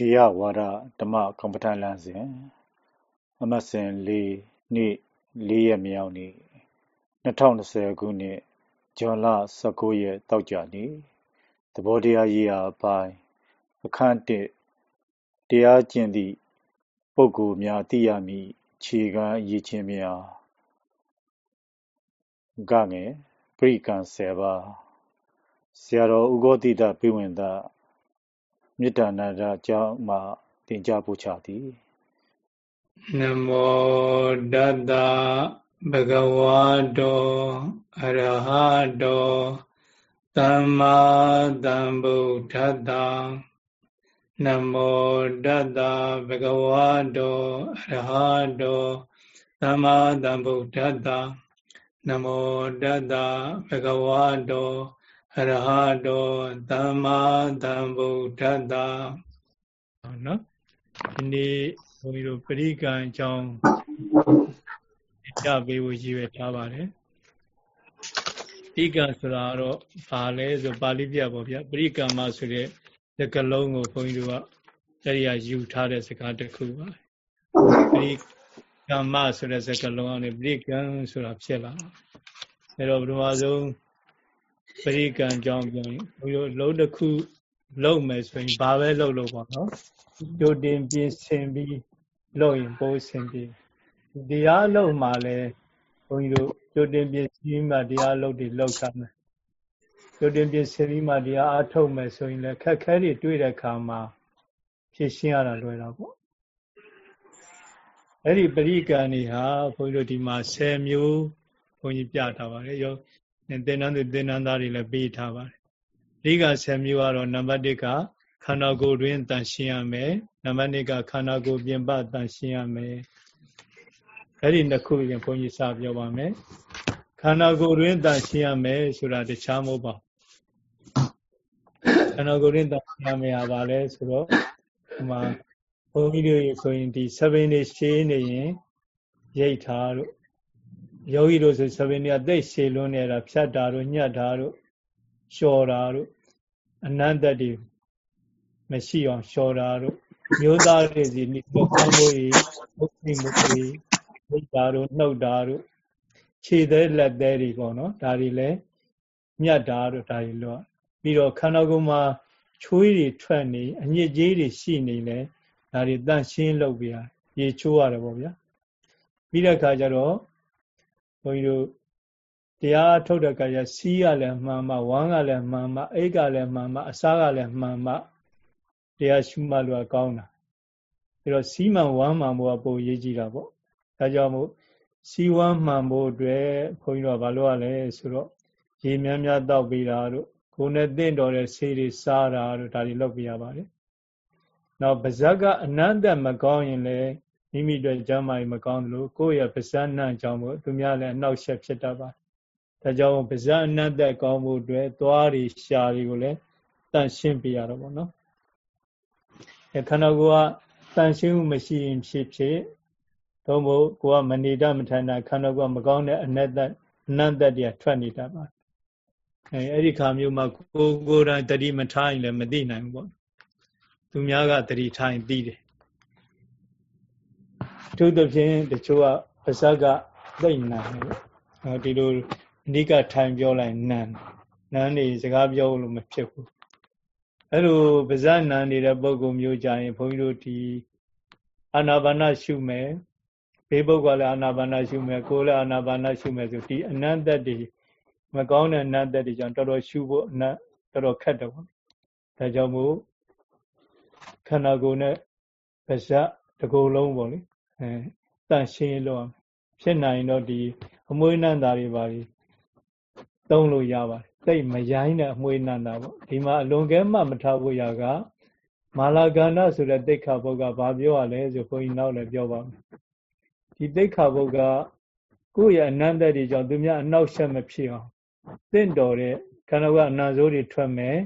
ထေရဝါဒ ဓမ္မကမ္မဋ္ဌာန်းလမ်းစဉ် အမတ်စဉ်၄နေ့၄ရက်မြောက်နေ့2020ခုနှစ် ဇွန်လ19ရက်တောက်ကြနေ့သဘောတရားရေးရာအပိုင်းအခန်း1တရားကျင့်သည့်ပုဂ္ဂိုလ်များသိရမည့်ခြေခံအရေးချင်းများကငယ်ပရိကံ10ပါးဆရာတော်ဥဂောတိတပြဝင်သာ မေတ္တာနာရကြောင့်မှသင်ကြားပို့ချသည်နမောတတဘဂဝါတောအရဟတောသမ္မာသမ္ဗုဒ္ဓတ္တနမောတတဘဂဝါတောအရဟတောသမ္မာသမ္ဗုဒ္ဓတ္တနမောတတဘဂဝါတောအ ရဟတောသမ္မာသမ္ဗုဒ္ဓတ္တနော်ဒီနေ့ဘုန်းကြီးတို့ပရိကံအကြောင်းကြပေးဖို့ရည်ရွယ်ထားပါတယ်ပရိကံဆိုတာတော့ဘာလဲဆိုပါဠိပြပေါ့ဗျာပရိကံမဆိုတဲ့စကားလုံးကိုဘုန်းကြီးတို့ကအဲဒီကယူထားတဲ့စကားတစ်ခုပါပရိကံမဆိုတဲ့စကားလုံးကနေပရိကံဆိုတာဖြစ်လာအဲတော့ဘုရားဆုံး ပရိကံကြောင့်ပြောရင်ဘုရားလုံးတစ်ခုလုံးမယ်ဆိုရင်ဘာပဲလုံးလို့ပေါ့နော်ကြိုတင်ပြင်ဆင်ပြီးလုံးရင်ပိုးဆင်ပြီးတရားလုံးမှလည်းဘုန်းကြီးတို့ကြိုတင်ပြင်ဆင်မှတရားလုံးတွေလောက်တာမယ်ကြိုတင်ပြင်ဆင်ပြီးမှတရားအားထုတ်မယ်ဆိုရင်လည်းခက်ခဲတွေတွေ့တဲ့အခါမှာဖြည့်ရှင်းရတာလွယ်တာပေါ့အဲ့ဒီပရိကံတွေဟာဘုန်းကြီးတို့ဒီမှာ10မျိုးဘုန်းကြီးပြထားပါတယ်ရော သင်္นานသူသင်္นานသားတွေလည်းပေးထားပါတယ်အဓိက10မျိုးကတော့နံပါတ်1ကခန္ဓာကိုယ်တွင်တန်ရှင်းရမယ်နံပါတ်2ကခန္ဓာကိုယ်ပြင်ပတန်ရှင်းရမယ်အဲ့ဒီနှစ်ခုရင်ဘုန်းကြီးစပြောပါမယ်ခန္ဓာကိုယ်တွင်တန်ရှင်းရမယ်ဆိုတာတခြားမဟုတ်ပါခန္ဓာကိုယ်တွင်တန်ရှင်းရမယ်ဟာလဲဆိုတော့ဒီမှာဘုန်းကြီးတို့ဆိုရင်ဒီ7နေရှင်းနေရင်ရိတ်ထားတို့ ယောဂီတို့ဆို7နေအသိရှည်လွန်းနေတာဖြတ်တာတို့ညှတ်တာတို့လျှော်တာတို့အနန္တတည်းမရှိအောင်လျှော်တာတို့မျိုးသားတွေစီနိကောင်းဖို့ဤဘုခိမုခိမိတာတို့နှုတ်တာတို့ခြေသေးလက်သေးတွေပေါ့နော်ဒါတွေလည်းမြတ်တာတို့ဒါတွေလို့ပြီးတော့ခန္ဓာကိုယ်မှာချွေးတွေထွက်နေအညစ်အကြေးတွေရှိနေလဲဒါတွေတန့်ရှင်းလုပ်ပြရရေချိုးရတယ်ပေါ့ဗျာပြီးတဲ့အခါကျတော့ဘု န်းကြီးတို့တရားထုတ်တဲ့အခါကျစီးကလည်းမှန်မှဝမ်းကလည်းမှန်မှအိတ်ကလည်းမှန်မှအစားကလည်းမှန်မှတရားရှုမှလို့ကောင်းတာအဲတော့စီးမှန်ဝမ်းမှန်ဖို့ကပိုရေးကြည့်တာပေါ့ဒါကြောင့်မို့စီးဝမ်းမှန်ဖို့အတွက်ဘုန်းကြီးတို့ကဘာလို့ရလဲဆိုတော့ရေများများတောက်ပေးတာတို့ကိုယ်နဲ့တင့်တော်တဲ့ဆေးတွေစားတာတို့ဒါတွေလုပ်ပြရပါတယ်နောက်ပါဇက်ကအနန္တမကောင်းရင်လည်း မိမိတို့ကျမ်းမာရေးမကောင်းသလိုကိုယ့်ရဲ့ပါဇက်နှံ့ကြောင့်မို့သူများလည်းအနှောက်အယှက်ဖြစ်တတ်ပါတယ်ဒါကြောင့်ပါဇက်အနန္တကောင်းဖို့အတွက်သွားတွေရှာတွေကိုလည်းတန့်ရှင်းပြရတော့ဗောနော်ခန္ဓာကိုယ်ကတန်ရှင်းမှုမရှိရင်ဖြစ်ဖြစ်သို့မဟုတ်ကိုကမနေတမထိုင်တာခန္ဓာကိုယ်ကမကောင်းတဲ့အနတ္တအနန္တတရားထွက်နေတတ်ပါအဲအဲ့ဒီခါမျိုးမှာကိုကိုယ်တိုင်တတိမထားရင်လည်းမသိနိုင်ဘူးပေါ့သူများကတတိထားရင်သိတယ် သူသဖြင့်တချို့ကပါဇက်ကသိနိုင်တယ်ပေါ့ဒီလိုအဓိကထိုင်ပြောလိုက်နန်းနန်းနေစကားပြောလို့မဖြစ်ဘူးအဲ့လိုပါဇက်နံနေတဲ့ပုံကုမျိုးကြရင်ဘုန်းကြီးတို့ဒီအာနာပါနရှုမယ်ဘေးပုဂ္ဂိုလ်လည်းအာနာပါနရှုမယ်ကိုယ်လည်းအာနာပါနရှုမယ်ဆိုဒီအနန္တတ္တိမကောင်းတဲ့အနန္တတ္တိကြောင့်တော်တော်ရှုဖို့အနတ်တော်တော်ခက်တယ်ပေါ့ဒါကြောင့်မို့ခန္ဓာကိုယ်နဲ့ပါဇက်တကူလုံးပေါ့လေ အဲတန့်ရှင်းလို့ဖြစ်နိုင်တော့ဒီအမွှေးနန္တာတွေပါပြီးသုံးလို့ရပါတယ်သိမရိုင်းတဲ့အမွှေးနန္တာပေါ့ဒီမှာအလွန်ကဲမှမထားဖို့ရကမာလာကန္နဆိုတဲ့တိခါဘုတ်ကဘာပြောရလဲဆိုဘုန်းကြီးနောက်လည်းပြောပါမယ်ဒီတိခါဘုတ်ကကိုယ့်ရဲ့အနန္တတွေကြောင့်သူများအနှောက်အယှက်မဖြစ်အောင်တင့်တော်တဲ့ခန္ဓာကအနံဆိုးတွေထွက်မယ်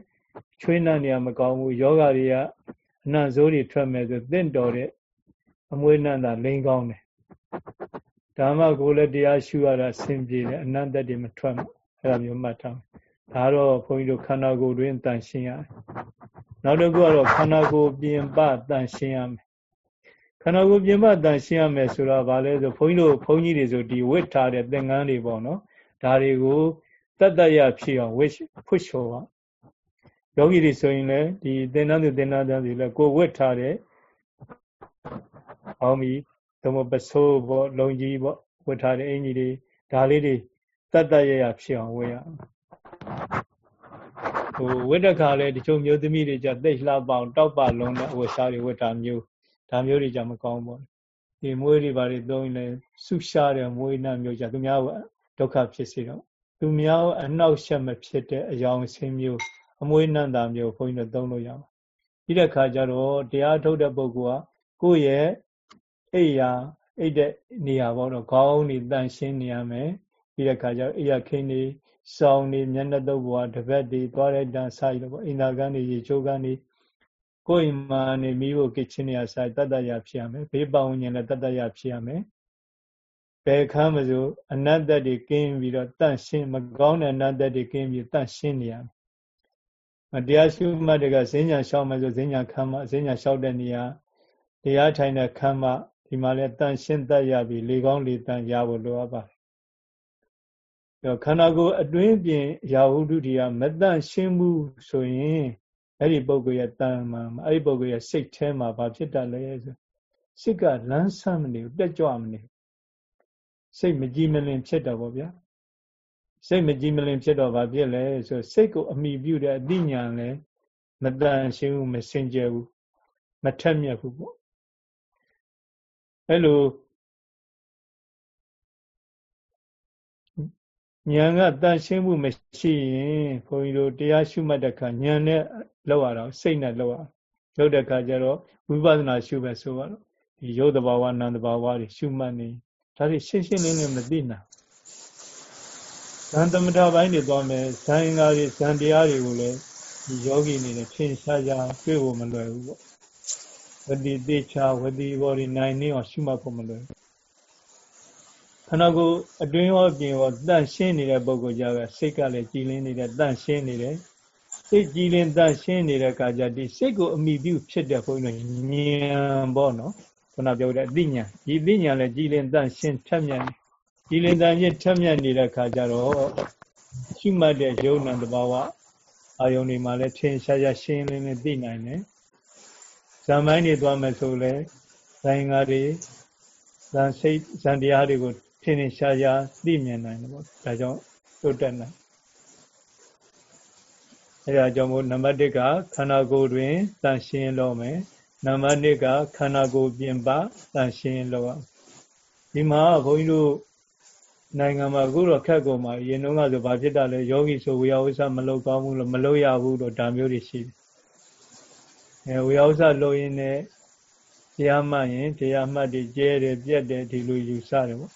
ချွေးနှံ့နေရမကောင်းဘူးယောဂတွေကအနံဆိုးတွေထွက်မယ်ဆိုတင့်တော်တဲ့ အမွေးနန္တာလိန်ကောင်းတယ်ဓမ္မကိုလည်းတရားရှုရတာဆင်ပြေတယ်အနန္တတည်းမထွက်ဘူးအဲ့လိုမျိုးမှတ်ထားဒါတော့ခွန်ကြီးတို့ခန္ဓာကိုယ်တွင်တန်ရှင်းရတယ်နောက်တစ်ခုကတော့ခန္ဓာကိုယ်ပြင်ပတန်ရှင်းရမယ်ခန္ဓာကိုယ်ပြင်ပတန်ရှင်းရမယ်ဆိုတာဗာလဲဆိုဘုန်းကြီးတို့ဘုန်းကြီးတွေဆိုဒီဝစ်ထားတဲ့သင်္ကန်းတွေပေါ့နော်ဒါတွေကိုတတရဖြစ်အောင်ဝစ်ဖွတ်လျှော်ပါယောဂီတွေဆိုရင်လည်းဒီသင်္ကန်းသူသင်္ကန်းသားတွေလည်းကိုယ်ဝစ်ထားတဲ့ အောင်ပြီသမ ပစိုးပေါ့လုံကြီးပေါ့ဝတ်ထားတဲ့အင်ကြီးတွေဒါလေးတွေတတ်တရရဖြစ်အောင်ဝတ်ရဟိုဝတ်တခါလဲတချို့မျိုးသမီးတွေကြသိလှပအောင်တောက်ပလုံးတဲ့အဝတ်စားတွေဝတ်တာမျိုးဒါမျိုးတွေကြမကောင်းပါဘူးဒီမွေးတွေဘာတွေသုံးရင်လည်းဆုရှားတဲ့မွေးနှံမျိုးကြသူများဒုက္ခဖြစ်စေတော့သူများအနှောက်အယှက်မဖြစ်တဲ့အယောင်ဆင်းမျိုးအမွေးနှံတာမျိုးခွန်ကြီးတို့သုံးလို့ရအောင်ပြီးတဲ့ခါကျတော့တရားထုတ်တဲ့ပုဂ္ဂိုလ်ကကိုယ့်ရဲ့ အိယာအိတ်တဲ့နေရာပေါ့တော့ခေါင်းနေတန့်ရှင်းနေရမယ်ပြီးတဲ့ခါကျတော့အိယာခင်းနေစောင်းနေမျက်နှာတုပ်ဘွားတပတ်တွေသွားတဲ့တန်ဆိုင်လို့ပေါ့အိန္ဒာကန်နေရေချိုးကန်နေကိုယ်မှာနေမိဖို့ကိချင်းနေရဆိုင်တတ္တရဖြစ်ရမယ်ဘေးပဝဉ္ဉလည်းတတ္တရဖြစ်ရမယ်ဘယ်ခမ်းမစို့အနတ္တတွေကင်းပြီးတော့တန့်ရှင်းမကောင်းတဲ့အနတ္တတွေကင်းပြီးတန့်ရှင်းနေရမယ်မတရားရှုမှတ်တွေကဈဉ္ညာလျှောက်မှဆိုဈဉ္ညာခမ်းမဈဉ္ညာလျှောက်တဲ့နေရာတရားထိုင်တဲ့ခမ်းမ ဒီမှာလဲတန့်ရှင်းတတ်ရပြီလေကောင်းလေတန့်ရဖို့လိုအပ်ပါတယ်ခန္ဓာကိုယ်အတွင်းပြင်ရာဟုတုတိယမတန့်ရှင်းမှုဆိုရင်အဲ့ဒီပုဂ္ဂိုလ်ရဲ့တန်မှာအဲ့ဒီပုဂ္ဂိုလ်ရဲ့စိတ်ထဲမှာဘာဖြစ်တတ်လဲဆိုစိတ်ကလန်းဆန်းမနေဘူးတက်ကြွမနေစိတ်မကြည်မလင်ဖြစ်တော့ဗောဗျာစိတ်မကြည်မလင်ဖြစ်တော့ဘာဖြစ်လဲဆိုစိတ်ကိုအမိပြုတဲ့အသိဉာဏ်လည်းမတန်ရှင်းဘူးမစင်ကြယ်ဘူးမထက်မြက်ဘူးပေါ့ အဲ့လိုဉာဏ်ကတန်ရှင်းမှုမရှိရင်ဘုန်းကြီးတို့တရားရှုမှတ်တဲ့အခါဉာဏ်နဲ့လောက်ရတော့စိတ်နဲ့လောက်ရလောက်တဲ့အခါကျတော့ဝိပဿနာရှုပဲဆိုတော့ဒီရုပ်တဘာဝနာမ်တဘာဝတွေရှုမှတ်နေဒါတွေရှင်းရှင်းလင်းလင်းမသိနိုင်ဇန်သမထပိုင်းတွေသွားမယ်ဇန်အင်္ဂါတွေဇန်တရားတွေကိုလည်းဒီယောဂီနေနဲ့ထင်ရှားရှားတွေ့ဖို့မလွယ်ဘူးပေါ့ ဝတိတေချာဝတိဘောဒီနိုင်နေအောင်ရှုမှတ်ဖို့မလွယ်ခန္ဓာကိုယ်အတွင်းရောပြင်ရောတန့်ရှင်းနေတဲ့ပုဂ္ဂိုလ်ကြပဲစိတ်ကလည်းကြည်လင်းနေတဲ့တန့်ရှင်းနေတယ်စိတ်ကြည်လင်တန့်ရှင်းနေတဲ့အခါကျဒီစိတ်ကိုအမိပြုဖြစ်တဲ့ဘုန်းကြီးတို့ဉာဏ်ပေါ့နော်ခုနပြောတဲ့အသိဉာဏ်ဒီသိဉာဏ်လည်းကြည်လင်တန့်ရှင်းထက်မြက်ကြည်လင်တန့်ရှင်းထက်မြက်နေတဲ့အခါကျတော့ရှုမှတ်တဲ့ယုံနာတဘာဝအာယုန်တွေမှာလည်းထင်ရှားရှားရှင်းလင်းလင်းသိနိုင်တယ် ဇံမိုင်းတွေသွားမယ်ဆိုလဲဇိုင်ငါတွေဇံစိတ်ဇံတရားတွေကိုထင်ထင်ရှားရှားသိမြင်နိုင်တယ်ပေါ့ဒါကြောင့်တိုးတက်နိုင်အဲဒါကြောင့်မို့နံပါတ်1ကခန္ဓာကိုယ်တွင်တန်ရှင်းလို့မယ်နံပါတ်2ကခန္ဓာကိုယ်ပြင်ပတန်ရှင်းလို့ဒီမှာဘုန်းကြီးတို့နိုင်ငံမှာအခုတော့ခက်ကုန်ပါရင်တော့ကဆိုဘာဖြစ်တာလဲယောဂီဆိုဝေယဝိဆမလုပ်ကောင်းဘူးလို့မလုပ်ရဘူးလို့ဒါမျိုးတွေရှိတယ် အဲဝေယဝိဆလုပ်ရင်းနဲ့တရားမှတ်ရင်တရားမှတ်တွေကျဲတယ်ပြက်တယ်ဒီလိုယူဆတယ်ပေါ့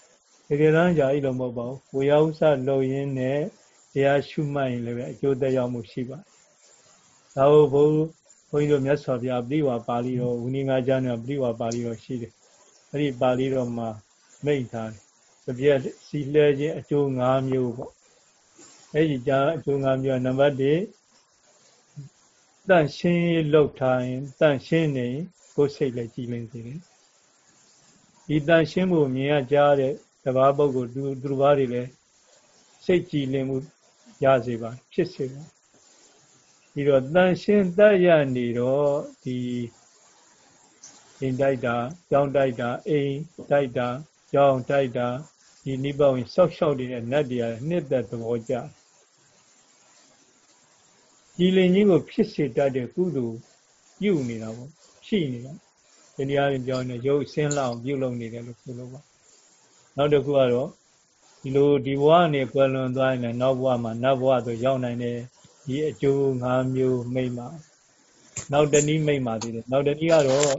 တကယ်တမ်းကြာဤလိုမဟုတ်ပါဘူးဝေယဝိဆလုပ်ရင်းနဲ့တရားရှုမှတ်ရင်လည်းအကျိုးသက်ရောက်မှုရှိပါတယ်ဒါဟုတ်ဘုဘုန်းကြီးတို့မြတ်စွာဘုရားပြိဝါပါဠိတော်ဝိနည်းငါးကျမ်းနဲ့ပြိဝါပါဠိတော်ရှိတယ်အဲ့ဒီပါဠိတော်မှာမိတ်ထားတယ်တပြက်စီလဲခြင်းအကျိုး၅မျိုးပေါ့အဲ့ဒီကြာအကျိုး၅မျိုးနံပါတ်1 တန့်ရှင်းလောက်ထားရင်တန့်ရှင်းနေကိုယ်စိတ်လည်းကြည်လင်စေတယ်ဒီတန့်ရှင်းမှုမြင်ရကြားတဲ့တဘာပုဂ္ဂိုလ်သူသူဘာတွေလည်းစိတ်ကြည်လင်မှုရစေပါဖြစ်စေပါပြီးတော့တန်ရှင်းတတ်ရနေတော့ဒီအိမ်တိုက်တာကြောင်းတိုက်တာအိမ်တိုက်တာကြောင်းတိုက်တာဒီနိဗ္ဗာန်ဆောက်ရှောက်နေတဲ့နတ်တရားနှစ်သက်သဘောကြ ဒီလင်ကြီးကိုဖြစ်စေတတ်တဲ့ကုသိုလ်ပြုနေတာပေါ့ရှိနေတာဒီနေရာရင်ပြောနေရုပ်ဆင်းလောက်ပြုလုပ်နေတယ်လို့ဆိုလို့ပါနောက်တစ်ခုကတော့ဒီလိုဒီဘဝနဲ့ကွယ်လွန်သွားရင်နောက်ဘဝမှာနတ်ဘဝဆိုရောက်နိုင်တယ်ဒီအကျိုး၅မျိုးမိမ့်ပါနောက်တနည်းမိမ့်ပါသေးတယ်နောက်တနည်းကတော့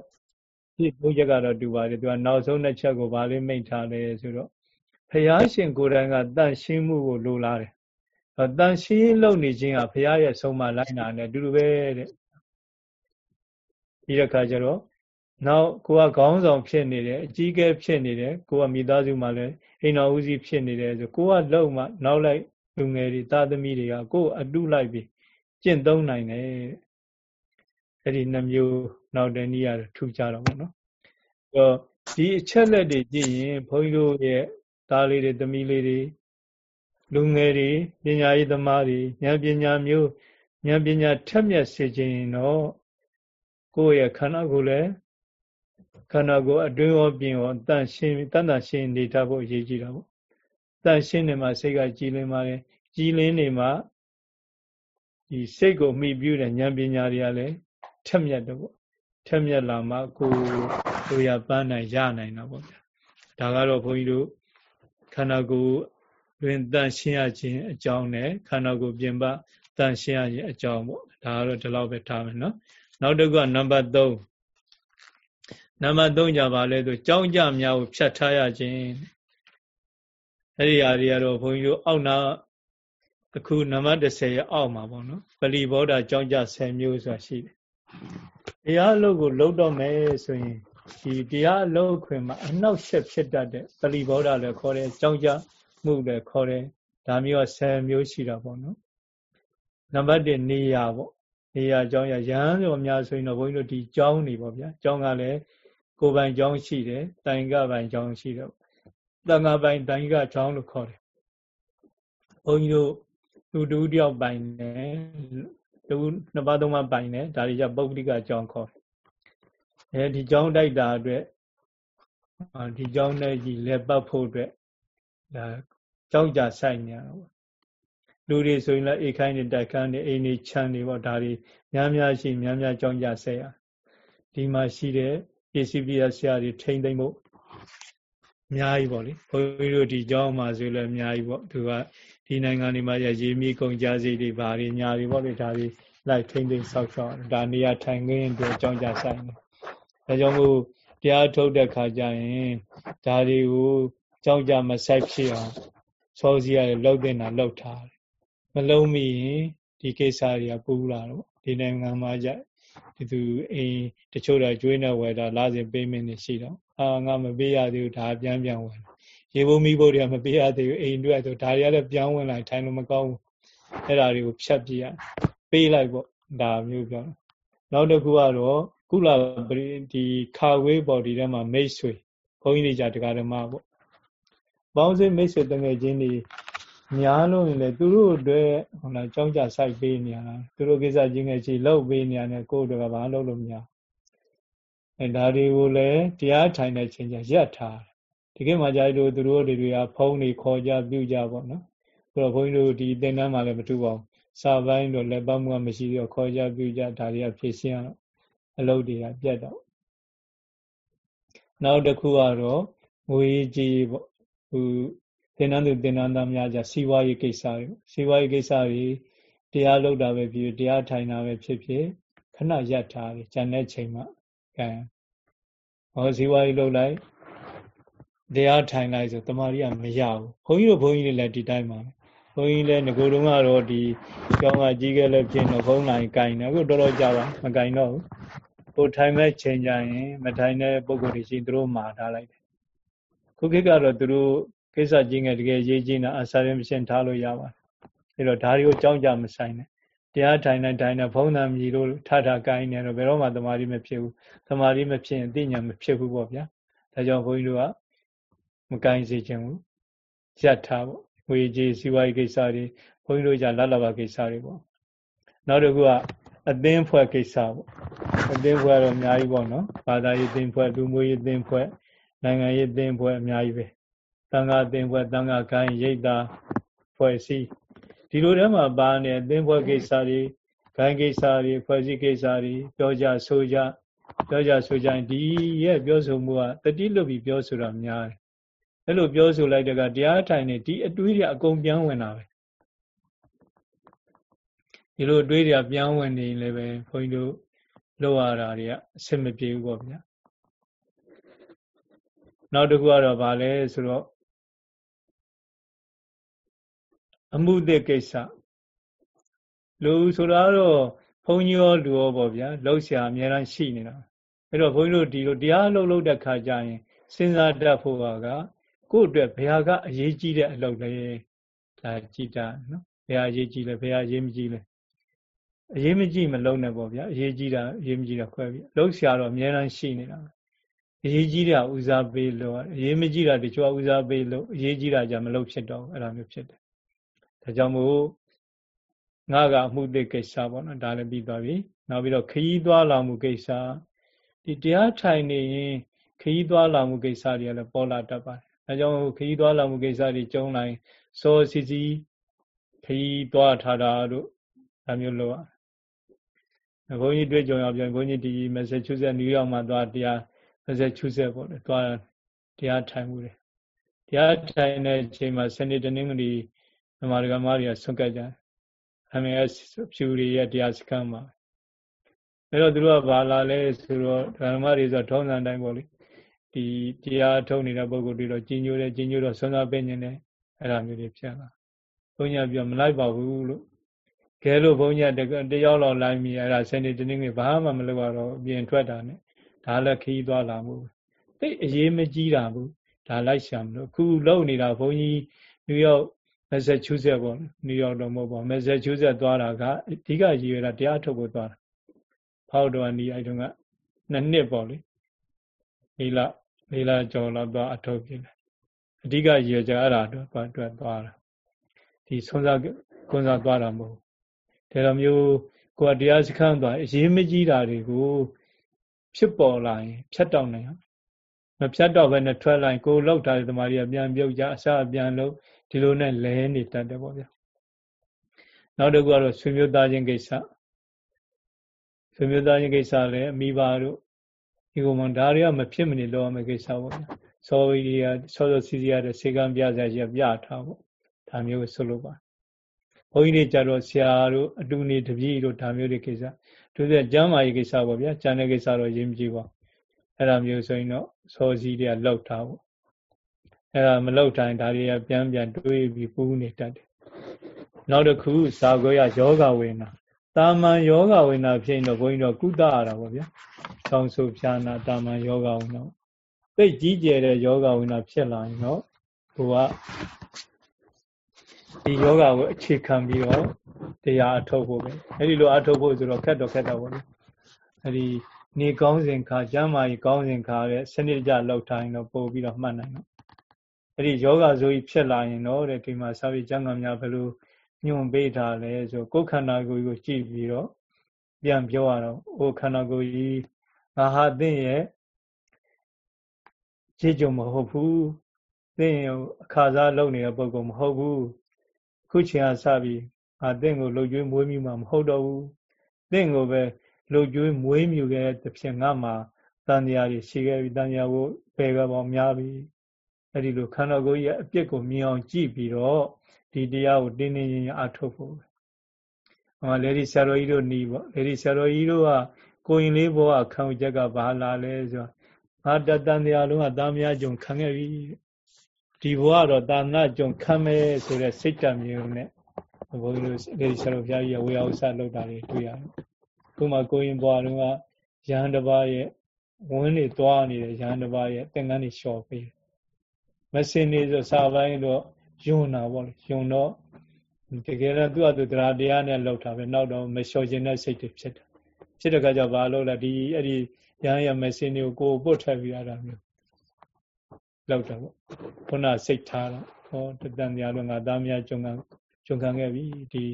ဒီဘုရားကတော့တူပါတယ်သူကနောက်ဆုံးတစ်ချက်ကိုဗာလေးမိတ်ထားတယ်ဆိုတော့ဖះရှင်ကိုယ်တိုင်ကတန့်ရှင်းမှုကိုလိုလားတယ် တန့်ရှင်းလုပ်နေခြင်းကဖះရဲ့ဆုံးမလိုက်နာနဲ့အတူတူပဲတဲ့ဒီတစ်ခါကျတော့နောက်ကိုကခေါင်းဆောင်ဖြစ်နေတယ်အကြီးကဲဖြစ်နေတယ်ကိုကမိသားစုမှာလည်းအိမ်တော်ဦးစီးဖြစ်နေတယ်ဆိုကိုကလုံမှနောက်လိုက်လူငယ်တွေသားသမီးတွေကကိုယ်အတုလိုက်ပြီးကျင့်သုံးနိုင်တယ်အဲ့ဒီနှမျိုးနောက်တနည်းကတော့ထူကြတော့ဗောနော်အဲ့တော့ဒီအချက်လက်တွေကြည့်ရင်ဘုန်းကြီးတို့ရဲ့သားလေးတွေသမီးလေးတွေ လူငယ်တွေပညာရေးသမားတွေဉာဏ်ပညာမျိုးဉာဏ်ပညာထက်မြက်စေခြင်းတော့ကိုယ့်ရဲ့ခန္ဓာကိုယ်လည်းခန္ဓာကိုယ်အတွင်းရောပြင်ရောတန်ရှင်းတန်တန်ရှင်းနေတတ်ဖို့အရေးကြီးတာပေါ့တန်ရှင်းနေမှစိတ်ကကြည်လင်ပါတယ်ကြည်လင်နေမှဒီစိတ်ကိုမှီပြုတဲ့ဉာဏ်ပညာတွေကလည်းထက်မြက်တော့ပေါ့ထက်မြက်လာမှကိုယ်ကိုရပန်းနိုင်ရနိုင်တာပေါ့ဗျာဒါကတော့ဘုန်းကြီးတို့ခန္ဓာကိုယ် တွင်တန်ရှင်းရခြင်းအကြောင်းနဲ့ခန္ဓာကိုယ်ပြင်ပတန်ရှင်းရခြင်းအကြောင်းပေါ့ဒါကတော့ဒီလောက်ပဲထားမယ်နော်နောက်တစ်ခုကနံပါတ်3နံပါတ်3ကြပါလဲဆိုကြောင်းကြများကိုဖြတ်ထားရခြင်းအဲ့ဒီအရာတွေကတော့ဘုန်းကြီးတို့အောက်နာအခုနံပါတ်30ရဲ့အောက်မှာပေါ့နော်ပလီဘောဓာကြောင်းကြ10မျိုးဆိုတာရှိတယ်တရားအလုပ်ကိုလုပ်တော့မယ်ဆိုရင်ဒီတရားအလုပ်ခွင်မှာအနောက်ရှက်ဖြစ်တတ်တဲ့ပလီဘောဓာလည်းခေါ်တယ်ကြောင်းကြ မှုလည်းခေါ်တယ်ဒါမျိုးက10မျိုးရှိတာပေါ့နော်နံပါတ်1နေရာပေါ့နေရာကြောင်းရရဟန်းတော်များဆိုရင်တော့ဘုန်းကြီးတို့ဒီကြောင်းနေပေါ့ဗျာကြောင်းကလည်းကိုယ်ပိုင်ကြောင်းရှိတယ်တိုင်ကပိုင်ကြောင်းရှိတယ်တန်ခါပိုင်တိုင်ကကြောင်းလို့ခေါ်တယ်ဘုန်းကြီးတို့လူတူတယောက်ပိုင်တယ်လူနှစ်ပါးသုံးပါးပိုင်တယ်ဒါတွေကြပုဂ္ဂလိကကြောင်းခေါ်တယ်အဲဒီကြောင်းတိုက်တာအတွက်ဒီကြောင်းနဲ့ကြီးလက်ပတ်ဖို့အတွက်ဒါ ကြောင်းကြဆိုင်နေရတော့လူတွေဆိုရင်လည်းအိခိုင်းနေတိုက်ခန်းနေအိမ်နေခြံနေပေါ့ဒါတွေများများရှိများများကြောင်းကြဆက်ရဒီမှာရှိတဲ့ပစ္စည်းပြရဆရာတွေထိမ့်သိမ့်ဖို့အများကြီးပေါ့လေဘုန်းကြီးတို့ဒီကြောင်းမှာဆိုလည်းအများကြီးပေါ့သူကဒီနိုင်ငံတွေမှာရေမြေကုန်ကြစီတွေဘာတွေညာတွေပေါ့လေဒါတွေလိုက်ထိမ့်သိမ့်ဆောက်ရှောက်ဒါနေရာထိုင်ခင်းအတွက်ကြောင်းကြဆိုင်တယ်ဒါကြောင့်မို့တရားထုတ်တဲ့ခါကျရင်ဒါတွေကိုကြောင်းကြမဆိုင်ဖြစ်အောင် စောစီရတယ်လှုပ်တင်တာလှုပ်ထားတယ်မလုံးမိရင်ဒီကိစ္စတွေကပူလာတော့ဒီနိုင်ငံမှာကြဒီသူအိမ်တချို့တော့ကျွေးနေဝယ်တာလာစဉ်ပေးမင်းနေရှိတော့အာငါမပေးရသေးဘူးဒါပြန်ပြန်ဝင်ရေဘုံမိဖို့တွေကမပေးရသေးဘူးအိမ်အတွက်ဆိုဒါတွေကလည်းပြောင်းဝင်လာထိုင်လို့မကောင်းဘူးအဲ့ဒါတွေကိုဖြတ်ပြရပေးလိုက်ပေါ့ဒါမျိုးပြောနောက်တစ်ခုကတော့ကုလဒီခါဝေးပေါ်ဒီထဲမှာမိတ်ဆွေဘုန်းကြီးတွေじゃတရားဓမ္မပေါ့ ပေါင်းစည်းမိတ်ဆွေတငယ်ချင်းတွေများလို့နေလေသူတို့တွေဟိုလားကြောင်းကြဆိုင်ပေးနေရတာသူတို့ကိစ္စချင်းငယ်ချင်းလောက်ပေးနေရတယ်ကိုယ်တို့ကဘာလုပ်လို့မရအဲဒါတွေကိုလည်းတရားထိုင်တဲ့ချင်းကြရပ်ထားဒီကိမှာကြာလို့သူတို့တွေကဖုံးနေခေါ်ကြပြုကြပေါ့နော်ဆိုတော့ဘုန်းကြီးတို့ဒီသင်္ကန်းမှာလည်းမတူပါဘူးစာပိုင်းတော့လက်ပတ်မှုကမရှိသေးတော့ခေါ်ကြပြုကြဒါတွေကဖြည့်ရှင်းရအလုပ်တွေကပြတ်တော့နောက်တစ်ခုကတော့ငွေကြီးပေါ့ ဟိုသင်္นานသူသင်္นานသားများကြစီဝါရေးကိစ္စတွေစီဝါရေးကိစ္စတွေတရားလုပ်တာပဲဖြစ်ဖြစ်တရားထိုင်တာပဲဖြစ်ဖြစ်ခဏရပ်ထားတယ်ဂျန်တဲ့ချိန်မှာကံဟောစီဝါရေးလုပ်လိုက်တရားထိုင်လိုက်ဆိုတမာရီကမရဘူးဘုန်းကြီးတို့ဘုန်းကြီးတွေလည်းဒီတိုင်းပါဘုန်းကြီးလည်းငကိုယ်တုန်းကတော့ဒီကျောင်းကကြီးခဲ့လည်းပြင်တော့ဘုန်းလိုင်းကင်တယ်အခုတော်တော်ကြာပါမကင်တော့ဘူးဟိုထိုင်မဲ့ချိန်ကြရင်မထိုင်တဲ့ပုံကိုယ်တွေရှိသူတို့မှာထားလိုက်တယ် ခုခေတ်ကတော့သူတို့ကိစ္စကြီးငယ်တကယ်ရေးကြီးတာအစာရင်းမရှင်းထားလို့ရပါတယ်အဲတော့ဒါတွေကိုကြောင်းကြမဆိုင်နဲ့တရားထိုင်နေထိုင်နေဘုံနာမြည်လို့ထထကိုင်းနေတော့ဘယ်တော့မှတမာရီမဖြစ်ဘူးတမာရီမဖြစ်ရင်သိညာမဖြစ်ဘူးပေါ့ဗျာဒါကြောင့်ဘုန်းကြီးတို့ကမကိုင်းစေချင်ဘူးရပ်ထားပေါ့ငွေကြေးစီးပွားရေးကိစ္စတွေဘုန်းကြီးတို့じゃလတ်လဘကိစ္စတွေပေါ့နောက်တစ်ခုကအသင်းဖွဲ့ကိစ္စပေါ့အသင်းဖွဲ့တော့အများကြီးပေါ့နော်ဘာသာရေးအသင်းဖွဲ့လူမျိုးရေးအသင်းဖွဲ့ နိုင်ငံရေးအသင်းဖွဲ့အများကြီးပဲတန်ခါအသင်းဖွဲ့တန်ခါကိုင်းရိတ်တာဖွဲ့စည်းဒီလိုတည်းမှာပါနေအသင်းဖွဲ့ကိစ္စတွေဂိုင်းကိစ္စတွေဖွဲ့စည်းကိစ္စတွေပြောကြဆိုကြပြောကြဆိုကြရင်ဒီရဲ့ပြောဆိုမှုကတတိလွတ်ပြီးပြောဆိုတာများတယ်အဲ့လိုပြောဆိုလိုက်တဲ့ကတရားထိုင်နေဒီအတွေးတွေအကုန်ပြန်ဝင်တာပဲဒီလိုအတွေးတွေပြန်ဝင်နေရင်လည်းပဲဘုန်းကြီးတို့လောက်ရတာတွေကအဆင်မပြေဘူးပေါ့ဗျာ နောက်တစ်ခုကတော့ဗာလဲဆိုတော့အမှုတဲ့ကိစ္စလူဆိုတာတော့ဘုန်းကြီးရောလူရောပေါ့ဗျာလှုပ်ရှားအများအားရှိနေတာအဲ့တော့ဘုန်းကြီးတို့ဒီလိုတရားလှုပ်လှုပ်တဲ့ခါကျရင်စဉ်းစားတတ်ဖို့ကကိုယ့်အတွက်ဘယ်ဟာကအရေးကြီးတဲ့အလုပ်လဲဒါကြည်တာနော်ဘယ်ဟာအရေးကြီးလဲဘယ်ဟာအရေးမကြီးလဲအရေးမကြီးမလုံးနဲ့ပေါ့ဗျာအရေးကြီးတာအရေးမကြီးတာခွဲပြီးလှုပ်ရှားတော့အများအားရှိနေတာ အရေးကြီးတာဦးစားပေးလို့အရေးမကြီးတာတချို့ဦးစားပေးလို့အရေးကြီးတာじゃမလုပ်ဖြစ်တော့အဲ့လိုမျိုးဖြစ်တယ်ဒါကြောင့်မို့ငါကအမှုသိကိစ္စပေါ့နော်ဒါလည်းပြီးသွားပြီနောက်ပြီးတော့ခရီးသွားလာမှုကိစ္စဒီတရားထိုင်နေရင်ခရီးသွားလာမှုကိစ္စတွေကလည်းပေါ်လာတတ်ပါတယ်ဒါကြောင့်ခရီးသွားလာမှုကိစ္စတွေကျုံးလိုက်စောစီစီခရီးသွားထားတာတို့ဒါမျိုးလို့ရဘုန်းကြီးတွေ့ကြုံရပြန်ဘုန်းကြီးဒီမက်ဆာချူးဆက်နယူးယောက်မှာသွားတရား မက်ဆာချူးဆက်ပေါ့လေသွားတရားထိုင်မှုတယ်တရားထိုင်တဲ့အချိန်မှာစနေတနင်္ဂနွေဓမ္မဒဂမတွေကဆွန့်ကပ်ကြတယ် MAS ဖြူတွေရဲ့တရားစခန်းမှာအဲ့တော့သူတို့ကဘာလာလဲဆိုတော့ဓမ္မတွေဆိုထုံးစံတိုင်းပေါ့လေဒီတရားထုံးနေတဲ့ပုံကိုတွေ့တော့ကြီးညိုတယ်ကြီးညိုတော့ဆွမ်းစားပင်းနေတယ်အဲ့ဒါမျိုးတွေဖြစ်လာဘုန်းကြီးပြောမလိုက်ပါဘူးလို့ကဲလို့ဘုန်းကြီးတယောက်လောက်လိုက်မိအဲ့ဒါစနေတနည်းငယ်ဘာမှမလုပ်တော့ပြင်ထွက်တာနဲ့ ဒါလည်းခီးသွားလာမှုသိအရေးမကြီးတာဘူးဒါလိုက်ရှာမလို့အခုလုံနေတာဘုန်းကြီးနယူးယောက်မက်ဆာချူးဆက်ပေါ့နယူးယောက်တော့မဟုတ်ပါဘူးမက်ဆာချူးဆက်သွားတာကအဓိကရည်ရွယ်တာတရားထုတ်ဖို့သွားတာဖောက်တော်နီအဲ့တုန်းကနှစ်နှစ်ပေါ့လေလေးလလေးလကျော်တော့သွားအထုတ်ပြတယ်အဓိကရည်ရွယ်ချက်အဲ့ဒါတော့သွားတွက်သွားတာဒီဆုံးစားကွန်စားသွားတာမဟုတ်ဒါလိုမျိုးကိုယ်တရားစခန်းသွားအရေးမကြီးတာတွေကို ဖြစ်ပေါ်လာရင်ဖြတ်တောက်နိုင်အောင်မဖြတ်တော့ဘဲနဲ့ထွက်လိုက်ကိုလောက်ထားတဲ့တမာရီကပြန်ပြုတ်ကြအစပြန်လို့ဒီလိုနဲ့လဲနေတတ်တယ်ပေါ့ဗျာနောက်တစ်ခုကတော့ဆွေမျိုးသားချင်းကိစ္စဆွေမျိုးသားချင်းကိစ္စလည်းမိဘတို့ဒီကောင်မဒါတွေကမဖြစ်မနေလုပ်ရမယ့်ကိစ္စပေါ့ဗျာစောဝီတွေကစောစောစီစီရတဲ့စေကံပြစရာရပြထားပေါ့ဒါမျိုးဆိုလို့ပါဘုန်းကြီးတွေကြတော့ဆရာတို့အတူနေတပည့်တို့ဒါမျိုးတွေကိစ္စ သူကကျမ်းမာရေးကိစ္စပေါ့ဗျာကျန်တဲ့ကိစ္စတော့ရင်းမကြည့်ပါအဲ့ဒါမျိုးဆိုရင်တော့စောစီတွေကလောက်ထားပေါ့အဲ့ဒါမလောက်တိုင်းဒါတွေကပြန်ပြန်တွေးပြီးပူးနေတတ်တယ်နောက်တစ်ခုသာဂောရယောဂဝေနာတာမန်ယောဂဝေနာဖြစ်ရင်တော့ဘုန်းကြီးတို့ကုသရတာပေါ့ဗျာ။ဆောင်းဆုဖြာနာတာမန်ယောဂဝေနာသိကြီးကျယ်တဲ့ယောဂဝေနာဖြစ်လာရင်တော့ဟိုကဒီယောဂကိုအခြေခံပြီးတော့ တရားအထုတ်ဖို့ပဲ။အဲဒီလိုအထုတ်ဖို့ဆိုတော့ခက်တော့ခက်တော့ပေါ့လေ။အဲဒီနေကောင်းစဉ်ခါကျမ်းမာရေးကောင်းစဉ်ခါရဲ့စနစ်ကြလောက်ထားရင်တော့ပို့ပြီးတော့မှတ်နိုင်တော့အဲ့ဒီယောဂဆိုကြီးဖြစ်လာရင်တော့တဲ့ဒီမှာစာပေကျမ်းဂန်များဘယ်လိုညွန်ပေးထားလဲဆိုကိုယ်ခန္ဓာကိုယ်ကိုကြည့်ပြီးတော့ပြန်ပြောရတော့ဟိုခန္ဓာကိုယ်ကြီးငါဟာသင်ရဲ့ခြေကြုံမဟုတ်ဘူးသင်ရဲ့အခါစားလုပ်နေတဲ့ပုံကမဟုတ်ဘူးခုချိန်ကစပြီး ငါသင်ကိုလှုပ်ကြွေးမွေးမြူမှာမဟုတ်တော့ဘူးသင်ကိုပဲလှုပ်ကြွေးမွေးမြူခဲ့တဲ့ဖြစ်ငါမှာတန်တရားတွေရှိခဲ့ပြီတန်တရားကိုပယ်ကပေါင်းများပြီအဲ့ဒီလိုခန္ဓာကိုယ်ရဲ့အပြစ်ကိုမြင်အောင်ကြည့်ပြီးတော့ဒီတရားကိုတင်းတင်းရင်းရအထုတ်ဖို့ဟောလေဒီဆရာတော်ကြီးတို့နီးပေါ့လေဒီဆရာတော်ကြီးတို့ကကိုရင်လေးဘောကခံချက်ကဘာလာလဲဆိုတော့ငါတတန်တရားလုံးကတာမယာကြုံခံခဲ့ပြီဒီဘဝတော့တာနာကြုံခံမယ်ဆိုတဲ့စိတ်တမျိုးနဲ့ ဘုန်းကြီးတို့လေဒီဆရာတော်ဘုရားကြီးဝေယဥစ္စာလောက်တာတွေတွေ့ရတယ်ခုမှကိုရင်ဘဝတုန်းကရဟန်းတစ်ပါးရဲ့ဝင်းနေသွားနေတဲ့ရဟန်းတစ်ပါးရဲ့သင်္ကန်းတွေလျှော်ပေးမစင်နေဆိုစာပိုင်းတော့ယွန်းတာပေါ့လေယွန်းတော့တကယ်တော့သူ့အတူတရားတရားနဲ့လောက်တာပဲနောက်တော့မလျှော်ခြင်းတဲ့စိတ်တွေဖြစ်တယ်ဖြစ်တဲ့အခါကျဘာလို့လဲဒီအဲ့ဒီရဟန်းရမစင်တွေကိုကိုပုတ်ထက်ပြီးရတာမျိုးလောက်တာပေါ့ခုနစိတ်ထားတော့ဟောတတန်တရားလုံးငါသားများကြုံက ကြုံခံခဲ့ပြီဒီ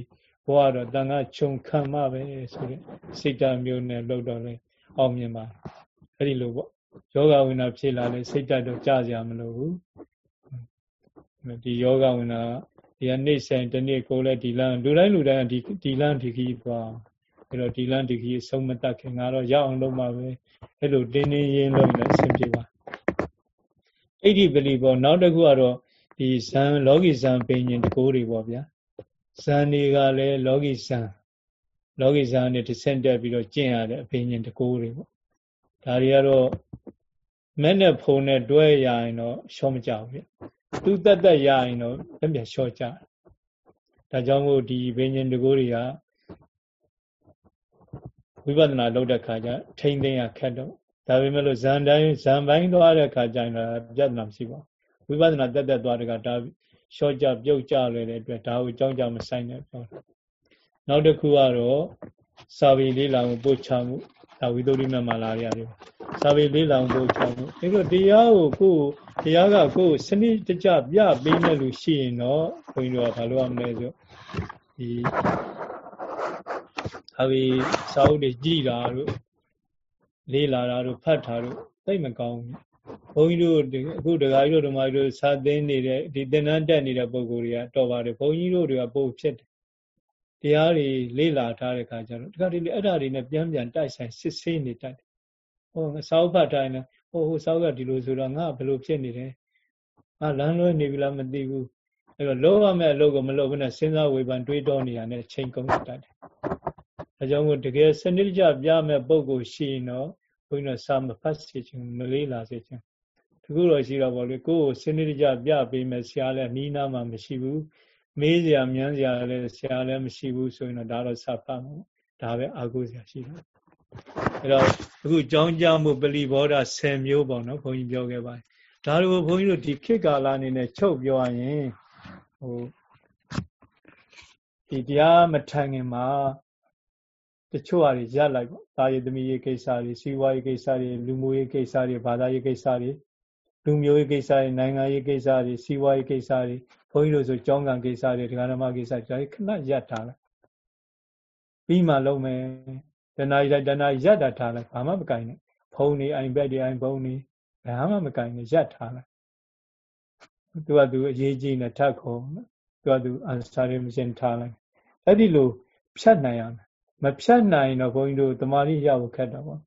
ဘဝတော့တန်ခါခြုံခံမှပဲဆိုတဲ့စိတ်ဓာတ်မျိုးနဲ့လောက်တော့လေအောင်မြင်ပါအဲ့ဒီလိုပေါ့ယောဂဝိနာဖြစ်လာလေစိတ်ဓာတ်တော့ကြာစရာမလိုဘူးဒီယောဂဝင်တာဒီကနေ့ဆိုင်တနေ့ကိုလည်းဒီလမ်းလူတိုင်းလူတိုင်းဒီဒီလမ်းဒီခီးသွားအဲ့တော့ဒီလမ်းဒီခီးဆုံးမတတ်ခင်ကတော့ရအောင်လုပ်မှာပဲအဲ့လိုတင်းတင်းရင်းလုပ်နေအဆင်ပြေပါအိဋ္ဌိပလီပေါ့နောက်တစ်ခုကတော့ဒီဇံလောကီဇံပင်ញင်တကိုးတွေပေါ့ဗျာ ဇံတွေကလည်းလောကီဇံလောကီဇံနဲ့တစ်ဆင့်တက်ပြီးတော့ကျင့်ရတဲ့အပင်ញင်တကိုးတွေပေါ့ဒါတွေကတော့မဲ့နဲ့ဖုံနဲ့တွဲရရင်တော့ရှော့မကြဘူးဗျသူတက်တက်ရရင်တော့ပြန်ပြန်လျှော့ကြဒါကြောင့်မို့ဒီဘိညာဉ်တကိုးတွေကဝိပဿနာလုပ်တဲ့ခါကျထိမ့်သိမ်းရခက်တော့ဒါပေမဲ့လို့ဇန်တိုင်းဇန်ပိုင်းသွားတဲ့ခါကျရင်တော့ပြဿနာမရှိပါဘူးဝိပဿနာတက်တက်သွားတဲ့ကဒါ လျှော့ကြပြုတ်ကြလွယ်တဲ့အတွက်ဒါကိုကြောင်းကြမဆိုင်နဲ့ပြောတာနောက်တစ်ခုကတော့စာပေလေးလာမှုပို့ချမှုဒါဝိသုဒ္ဓိမမလာရရတယ်စာပေလေးလာမှုပို့ချမှုဒီလိုတရားကိုကိုယ်တရားကကိုယ်စနစ်တကျပြပေးမဲ့လူရှိရင်တော့ဘုန်းကြီးတို့ကဘာလို့ရမလဲဆိုဒီအဝေးစာအုပ်တွေကြည်တာတို့လေးလာတာတို့ဖတ်တာတို့သိမကောင်းဘူး ဘုန်းကြီးတို့အခုဒကာကြီးတို့ဓမ္မကြီးတို့စာသင်နေတဲ့ဒီသင်္นานတက်နေတဲ့ပုံကိုယ်တွေကတော်ပါတယ်ဘုန်းကြီးတို့တွေကပို့ဖြစ်တယ်တရားတွေလေ့လာထားတဲ့ခါကျတော့တခါတလေအဲ့ဒါတွေနဲ့ပြန်ပြန်တိုက်ဆိုင်စစ်ဆေးနေတတ်တယ်ဟိုစာအုပ်ဖတ်တိုင်းလည်းဟိုဟိုစာအုပ်ကဒီလိုဆိုတော့ငါဘယ်လိုဖြစ်နေတယ်ငါလမ်းလွဲနေပြီလားမသိဘူးအဲ့တော့လောရမဲ့အလုပ်ကိုမလုပ်ဘဲနဲ့စဉ်းစားဝေဖန်တွေးတောနေရတဲ့ချိန်ကုန်တတ်တယ်အဲကြောင့်မို့တကယ်စနစ်ကြပြမဲ့ပုံကိုရှိရင်တော့ဘုန်းကြီးတို့စာမဖတ်စေချင်မလေးလာစေချင် တကူတော့ရှိတော့ဗောလေကိုယ်ကိုစနစ်ကြပြပေးမယ်ဆရာလည်းနီးနားမှာမရှိဘူးမေးစရာမြန်းစရာလည်းဆရာလည်းမရှိဘူးဆိုရင်တော့ဒါတော့စာဖတ်မှာဒါပဲအာကိုစရာရှိတာအဲ့တော့အခုကြောင်းကြမှုပလီဘောဓ10မျိုးပေါ့နော်ဘုန်းကြီးပြောခဲ့ပါတယ်ဒါလိုဘုန်းကြီးတို့ဒီခေတ်ကာလအနေနဲ့ချုပ်ပြောရရင်ဟိုဒီတရားမထန်ခင်မှာတချို့ဟာတွေရပ်လိုက်ပေါ့တာရသမီးရေးကိစ္စတွေစီးပွားရေးကိစ္စတွေလူမှုရေးကိစ္စတွေဘာသာရေးကိစ္စတွေ လူမျိုးရေးကိစ္စတွေနိုင်ငံရေးကိစ္စတွေစီးပွားရေးကိစ္စတွေဘုန်းကြီးတို့ဆိုကျောင်းကံကိစ္စတွေဒကာဓမ္မကိစ္စတွေခဏရပ်ထားလိုက်ပြီးမှလုံးမယ်တဏှာရတဏှာရပ်တာထားလိုက်ဘာမှမကင်နဲ့ဖုံနေအိမ်ဘက်တွေအိမ်ဖုံနေဘာမှမကင်နဲ့ရပ်ထားလိုက်သူကသူအရေးကြီးနေထပ်ခုံသူကသူအန်စာရမရှင်ထားလိုက်အဲ့ဒီလိုဖြတ်နိုင်ရမယ်မဖြတ်နိုင်တော့ဘုန်းကြီးတို့တမာရီရဖို့ခက်တော့ပေါ့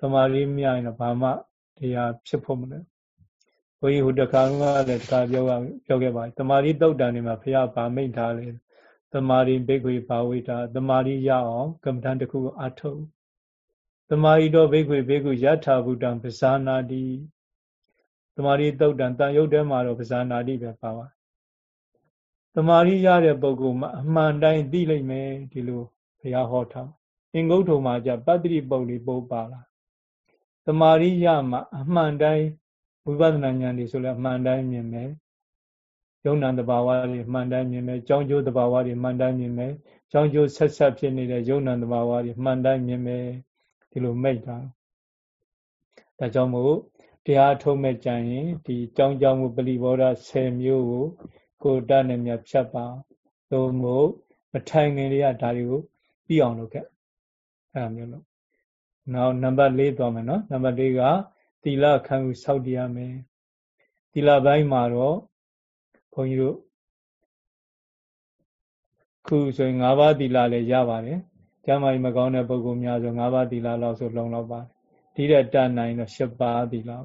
တမာရီမရရင်တော့ဘာမှတရားဖြစ်ဖို့မလဲ ဘုန်းကြီးဟိုတခါကလည်းတခါပြောပြောခဲ့ပါတယ်တမာရီတုတ်တန်တွေမှာဘုရားဗာမိတ်ထားလေတမာရီဘိက္ခွေဘာဝိတာတမာရီရအောင်ကမ္မဋ္ဌာန်းတစ်ခုအထုတ်တမာရီတော့ဘိက္ခွေဘိက္ခုယထာဘုတံပဇာနာတိတမာရီတုတ်တန်တန်ရုပ်ထဲမှာတော့ပဇာနာတိပဲပါပါတမာရီရတဲ့ပုဂ္ဂိုလ်မှာအမှန်တိုင်းသိလိမ့်မယ်ဒီလိုဘုရားဟောထားအင်္ဂုတ္ထုမှာじゃပတ္တိပုတ်လေးပို့ပါလားတမာရိယမှာအမှန်တိုင်း ဝိပဿနာဉာဏ်တွေဆိုလဲအမှန်တိုင်းမြင်မယ်ယုံနာတဘာဝတွေမှန်တိုင်းမြင်မယ်ကြောင်းကျိုးတဘာဝတွေမှန်တိုင်းမြင်မယ်ကြောင်းကျိုးဆက်ဆက်ဖြစ်နေတဲ့ယုံနာတဘာဝတွေမှန်တိုင်းမြင်မယ်ဒီလိုမိတ်တာဒါကြောင့်မို့တရားထုံးမဲ့ကြရင်ဒီကြောင်းကြောင်းမှုပရိဘောဓ10မျိုးကိုကိုတတ်နဲ့မြတ်ဖြတ်ပါသို့မဟုတ်မထိုင်ခင်တွေကဒါတွေကိုပြီးအောင်လုပ်ခဲ့အဲလိုမျိုးလို့နောက်နံပါတ်၄သွားမယ်နော်နံပါတ်၄က သီလခံယူစောင့်တရားမယ်သီလပိုင်းမှာတော့ဘုန်းကြီးတို့ခုဆိုရင်၅ပါးသီလလည်းရပါတယ်ကျမ်းမာရေးမကောင်းတဲ့ပုဂ္ဂိုလ်များဆို၅ပါးသီလလောက်ဆိုလုံလောက်ပါတယ်ဒီတဲ့တတ်နိုင်တော့၈ပါးသီလပေါ့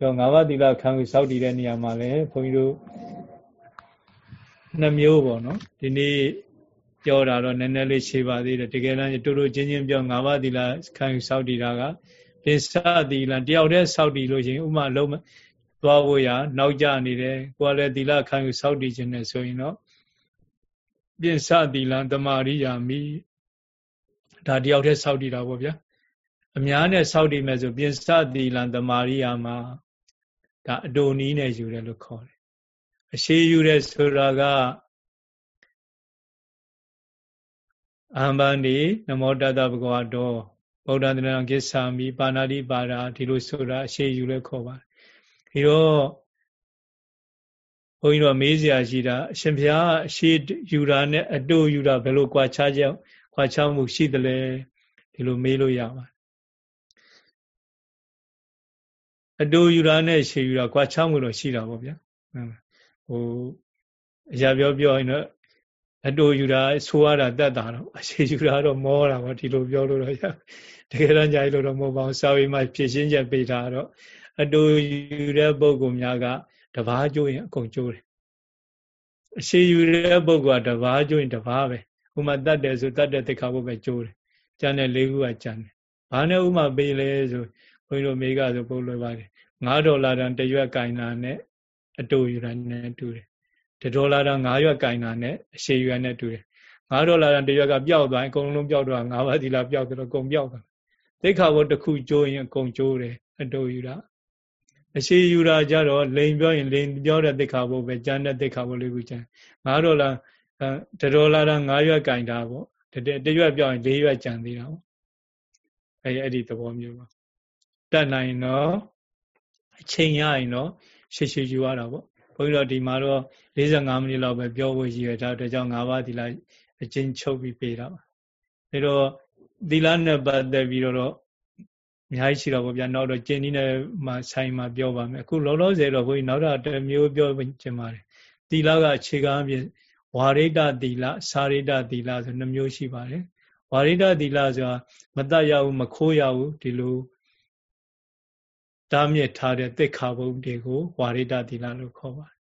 တော့၅ပါးသီလခံယူစောင့်တည်တဲ့နေရာမှာလည်းဘုန်းကြီးတို့နှမျိုးပေါ့နော်ဒီနေ့ပြောတာတော့နည်းနည်းလေးရှည်ပါသေးတယ်တကယ်တမ်းတူတူချင်းချင်းပြော၅ပါးသီလခံယူစောင့်တည်တာက ပိစသီလတယောက်တည်းစောင့်တည်လို့ရှိရင်ဥမာလုံးသွားဖို့ရနောက်ကျနေတယ်ကိုယ်လည်းသီလခံယူစောင့်တည်ခြင်းနဲ့ဆိုရင်တော့ပိစသီလတမာရိယာမိဒါတယောက်တည်းစောင့်တည်တာပေါ့ဗျာအများနဲ့စောင့်တည်မယ်ဆိုပိစသီလတမာရိယာမှာဒါအတူနီးနဲ့ယူတယ်လို့ခေါ်တယ်အရှိယူတဲ့ဆိုတာကအဟံဗန္တိနမောတတဘဂဝတော ဗုဒ္ဓတရံကိစ္ဆာမိပါဏာတိပါဒာဒီလိုဆိုတာအရှိယူလဲခေါ်ပါတယ်ဒီတော့ဘုန်းကြီးတို့မေးစရာရှိတာအရှင်ဘုရားအရှိယူတာနဲ့အတူယူတာဘယ်လိုကွာခြားကြောင်ကွာခြားမှုရှိသလဲဒီလိုမေးလို့ရပါတယ်အတူယူတာနဲ့ရှေယူတာကွာခြားမှုတော့ရှိတာပေါ့ဗျာဟိုအရာပြောပြောရင်တော့ အတူယူတာဆိုရတာတက်တာတော့အရှိယူတာတော့မောတာပေါ့ဒီလိုပြောလို့တော့ရတကယ်တမ်းကြာလို့တော့မဟုတ်ပါဘူးစာဝေးမှာဖြည့်ရှင်းချက်ပေးတာတော့အတူယူတဲ့ပုံကုများကတဘာကျိုးရင်အကုန်ကျိုးတယ်အရှိယူတဲ့ပုံကတဘာကျိုးရင်တဘာပဲဥမာတတ်တယ်ဆိုတတ်တဲ့တိခါဖို့ပဲကျိုးတယ်ကျန်တဲ့လေးခုကကျန်တယ်ဘာနဲ့ဥမာပေးလဲဆိုဘုန်းကြီးတို့မိကဆိုပုတ်လွယ်ပါတယ်9ဒေါ်လာတန်တရွက်ကင်တာနဲ့အတူယူတာနဲ့တူတယ်တ ဒေါ်လာတန်9ရွက်ကင်တာနဲ့အရှိရွက်နဲ့တူတယ်9ဒေါ်လာတန်တရွက်ကပျောက်သွားရင်အကုန်လုံးပျောက်တော့9ပါးဒီလာပျောက်တယ်တော့အကုန်ပျောက်သွားသိခါဘတစ်ခုကျိုးရင်အကုန်ကျိုးတယ်အတူယူတာအရှိယူတာကြတော့လိန်ပြောရင်လိန်ပြောတဲ့သိခါဘုပဲကျန်တဲ့သိခါဘုလေးခုကျန်9ဒေါ်လာတဒေါ်လာတန်9ရွက်ကင်တာပေါ့တရွက်ပြောင်းရင်၄ရွက်ကြံသေးတာပေါ့အဲအဲ့ဒီသဘောမျိုးပါတတ်နိုင်တော့အချိန်ရရင်တော့ရှေ့ရှေ့ယူရတာပေါ့ဘုန်းကြီးတို့ဒီမှာတော့ 45မိနစ်လောက်ပဲပြောဖို့ရည်ရတာအတွက်ကြောင့်၅ပါးသီလအချင်းချုပ်ပြီးပေးတာပါအဲတော့သီလနဲ့ပတ်သက်ပြီးတော့အများကြီးရှိတော့ဗောဗျာနောက်တော့ကျင်းနီးနဲ့မှဆိုင်မှာပြောပါမယ်အခုလောလောဆယ်တော့ဘုန်းကြီးနောက်တော့တစ်မျိုးပြောချင်ပါတယ်သီလကအခြေခံအပြင်ဝါရိတသီလစာရိတသီလဆိုနှမျိုးရှိပါတယ်ဝါရိတသီလဆိုတာမတတ်ရဘူးမခိုးရဘူးဒီလိုတားမြစ်ထားတဲ့တိခါဘုံတွေကိုဝါရိတသီလလို့ခေါ်ပါတယ်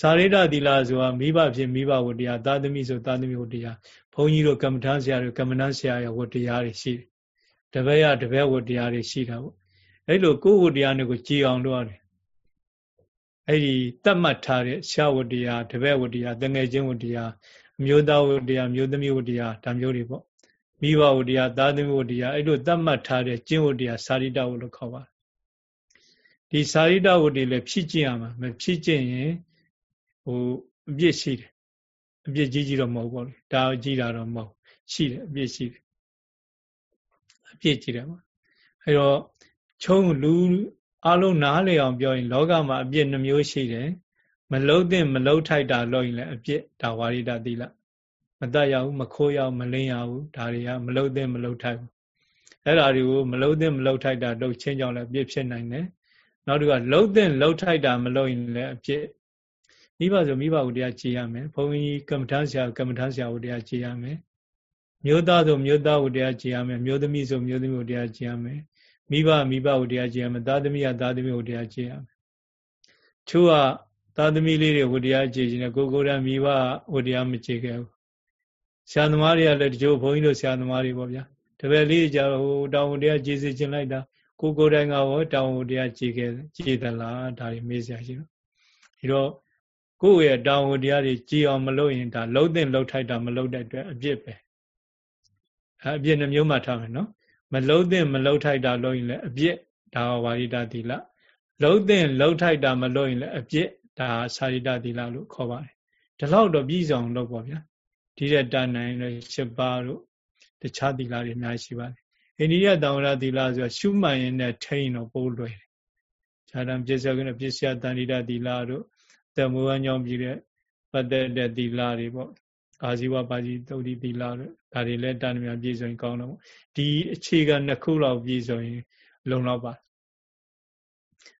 စာရိတသီလဆိုတာမိဘဖြစ်မိဘဝတ္တရားသာသမီဆိုသာသမီဝတ္တရားဘုန်းကြီးတို့ကမ္မထမ်းဆရာတို့ကမ္မထမ်းဆရာရဲ့ဝတ္တရားတွေရှိတယ်တပည့်ရတပည့်ဝတ္တရားတွေရှိတာပေါ့အဲ့လိုကိုယ်ဝတ္တရားတွေကိုကြည်အောင်လုပ်ရတယ်အဲ့ဒီတတ်မှတ်ထားတဲ့ဆရာဝတ္တရားတပည့်ဝတ္တရားတငယ်ချင်းဝတ္တရားအမျိုးသားဝတ္တရားမျိုးသမီးဝတ္တရားဒါမျိုးတွေပေါ့မိဘဝတ္တရားသာသမီဝတ္တရားအဲ့လိုတတ်မှတ်ထားတဲ့ကျင့်ဝတ္တရားစာရိတဝတ္လို့ခေါ်ပါတယ်ဒီစာရိတဝတ္တွေလည်းဖြည့်ကျင့်ရမှာမဖြည့်ကျင့်ရင် ဟိုအပြစ်ရှိတယ်အပြစ်ကြီးကြီးတော့မဟုတ်ပါဘူးဒါကြီးတာတော့မဟုတ်ရှိတယ်အပြစ်ရှိတယ်အပြစ်ကြီးတယ်ပေါ့အဲတော့ချုံလူအလုံးနားလေအောင်ပြောရင် လောကမှာအပြစ်နှမျိုးရှိတယ်မလုတ်တဲ့မလုတ်ထိုက်တာလို့ရင်လည်းအပြစ်ဒါဝါရိတသီလမတတ်ရဘူးမခိုးရဘူးမလင်းရဘူးဒါတွေကမလုတ်တဲ့မလုတ်ထိုက်ဘူးအဲ့ဒါတွေကိုမလုတ်တဲ့မလုတ်ထိုက်တာလုပ်ချင်းကြောင့်လည်းအပြစ်ဖြစ်နိုင်တယ်နောက်တစ်ခုကလုတ်တဲ့လုတ်ထိုက်တာမလုတ်ရင်လည်းအပြစ် မိဘဆိုမိဘကိုတရားကြည်ရမယ်ဘုန်းကြီးကမ္မထမ်းဆရာကမ္မထမ်းဆရာကိုတရားကြည်ရမယ်မျိုးသားဆိုမျိုးသားကိုတရားကြည်ရမယ်မျိုးသမီးဆိုမျိုးသမီးကိုတရားကြည်ရမယ်မိဘမိဘကိုတရားကြည်ရမယ်သားသမီးကသားသမီးကိုတရားကြည်ရမယ်ချို့ကသားသမီးလေးတွေကိုတရားကြည်ခြင်းနဲ့ကိုကိုယ်တိုင်မိဘကိုတရားမကြည်ခဲ့ဘူးဆရာသမားတွေကလည်းတချို့ဘုန်းကြီးတို့ဆရာသမားတွေပေါ့ဗျာတပည့်လေးကြတော့ဟိုတောင်တရားကြည်စေခြင်းလိုက်တာကိုကိုယ်တိုင်ကဟောတောင်တရားကြည်ခဲ့ကြည်သလားဒါတွေမေးစရာရှိတော့ဒီတော့ ကိုယ့်ရဲ့တောင်ဝတရားတွေကြည်အောင်မလုပ်ရင်ဒါလှုပ်တဲ့လှုပ်ထိုက်တာမလှုပ်တဲ့အတွက်အပြစ်ပဲအဲအပြစ်နှမျိုးမှထားမယ်နော်မလှုပ်တဲ့မလှုပ်ထိုက်တာလုပ်ရင်လည်းအပြစ်ဒါဝါရိတသီလလှုပ်တဲ့လှုပ်ထိုက်တာမလုပ်ရင်လည်းအပြစ်ဒါစာရိတသီလလို့ခေါ်ပါတယ်ဒီလောက်တော့ပြီးဆောင်လုပ်ပါဗျာဒီတဲ့တန်နိုင်လို့ရှစ်ပါးတို့တခြားသီလတွေအများကြီးရှိပါတယ်အိန္ဒိယတောင်ရသီလဆိုတာရှုမှန်ရင်နဲ့ထိန်တော့ပိုးလွယ်တယ်။ခြားတံပစ္စယကနဲ့ပစ္စယတန်ရိတသီလတို့ တမောဟကြောင့်ပြည်တဲ့ပတ်သက်တဲ့သီလတွေပေါ့အာဇီဝပါဠိသုတ်တိသီလတို့ဒါတွေလည်းတန်မြပြည့်စုံကောင်းတော့ဒီအခြေခံနှစ်ခုလောက်ပြည့်စုံရင်လုံလောက်ပါ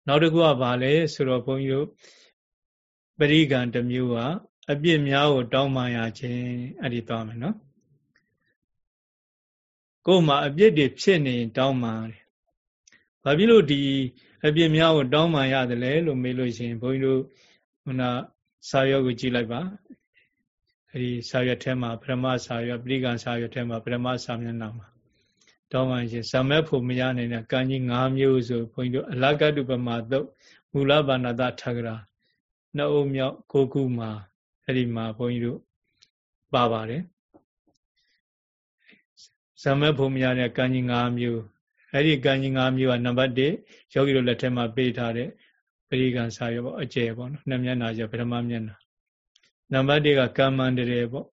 နောက်တစ်ခုကဘာလဲဆိုတော့ဘုန်းကြီးတို့ပရိကံတစ်မျိုးကအပြစ်များကိုတောင်းပန်ရခြင်းအဲ့ဒီသွားမယ်နော်ကိုယ်မှာအပြစ်တွေဖြစ်နေတောင်းပန်တယ်ဘာဖြစ်လို့ဒီအပြစ်များကိုတောင်းပန်ရတယ်လဲလို့မေးလို့ရှိရင်ဘုန်းကြီးတို့ ခုနစာရွက်ကိုကြည့်လိုက်ပါအဲဒီစာရွက်ထဲမှာပရမစာရွက်ပရိကံစာရွက်ထဲမှာပရမစာမျက်နှာမှာတောင်းပန်ရှင်ဇမက်ဖို့မရနိုင်တဲ့ကံကြီး၅မျိုးဆိုဘုန်းကြီးတို့အလကတုပမာသုတ်မူလဘာနာတထကရာနှစ်အုပ်မြောက်ကိုခုမှာအဲ့ဒီမှာဘုန်းကြီးတို့ပါပါတယ်ဇမက်ဖို့မရတဲ့ကံကြီး၅မျိုးအဲ့ဒီကံကြီး၅မျိုးကနံပါတ်1ယောဂီတို့လက်ထက်မှာပေးထားတဲ့ ပရိကံစာရပေါ့အကျယ်ပေါ့နော်နှစ်မျက်နှာကျပထမမျက်နှာနံပါတ်1ကကမ္မန္တရေပေါ့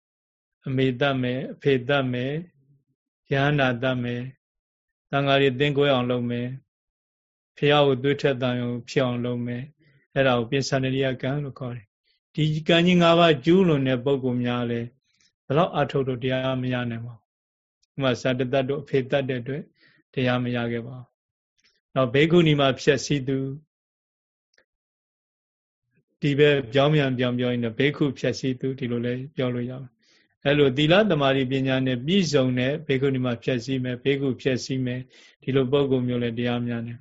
အမေတတ်မယ်အဖေတတ်မယ်ယဟနာတတ်မယ်တန်ဃာတွေသင်ကိုအောင်လုပ်မယ်ဖះကိုသွေးထက်တန်အောင်ဖြစ်အောင်လုပ်မယ်အဲ့ဒါကိုပိဿန္ဒရိယကံလို့ခေါ်တယ်ဒီကံကြီး၅ပါးကျူးလွန်တဲ့ပုံကုများလဲဘယ်တော့အထုတ်တော့တရားမရနိုင်ပါဘူးဥမာသတ္တတ္တတို့အဖေတတ်တဲ့အတွက်တရားမရခဲ့ပါဘူးနောက်ဘေကုဏီမှာဖြည့်စည်းသူ ဒီဘက်ပြောင်းပြန်ပြောင်းပြောင်းရင်ဘေခုဖြည့်စည်းသူဒီလိုလဲပြောလို့ရပါတယ်အဲ့လိုသီလသမารိပညာနဲ့ပြည့်စုံတဲ့ဘေကုဏီမှာဖြည့်စည်းမယ်ဘေခုဖြည့်စည်းမယ်ဒီလိုပုံကုမျိုးလဲတရားများနေ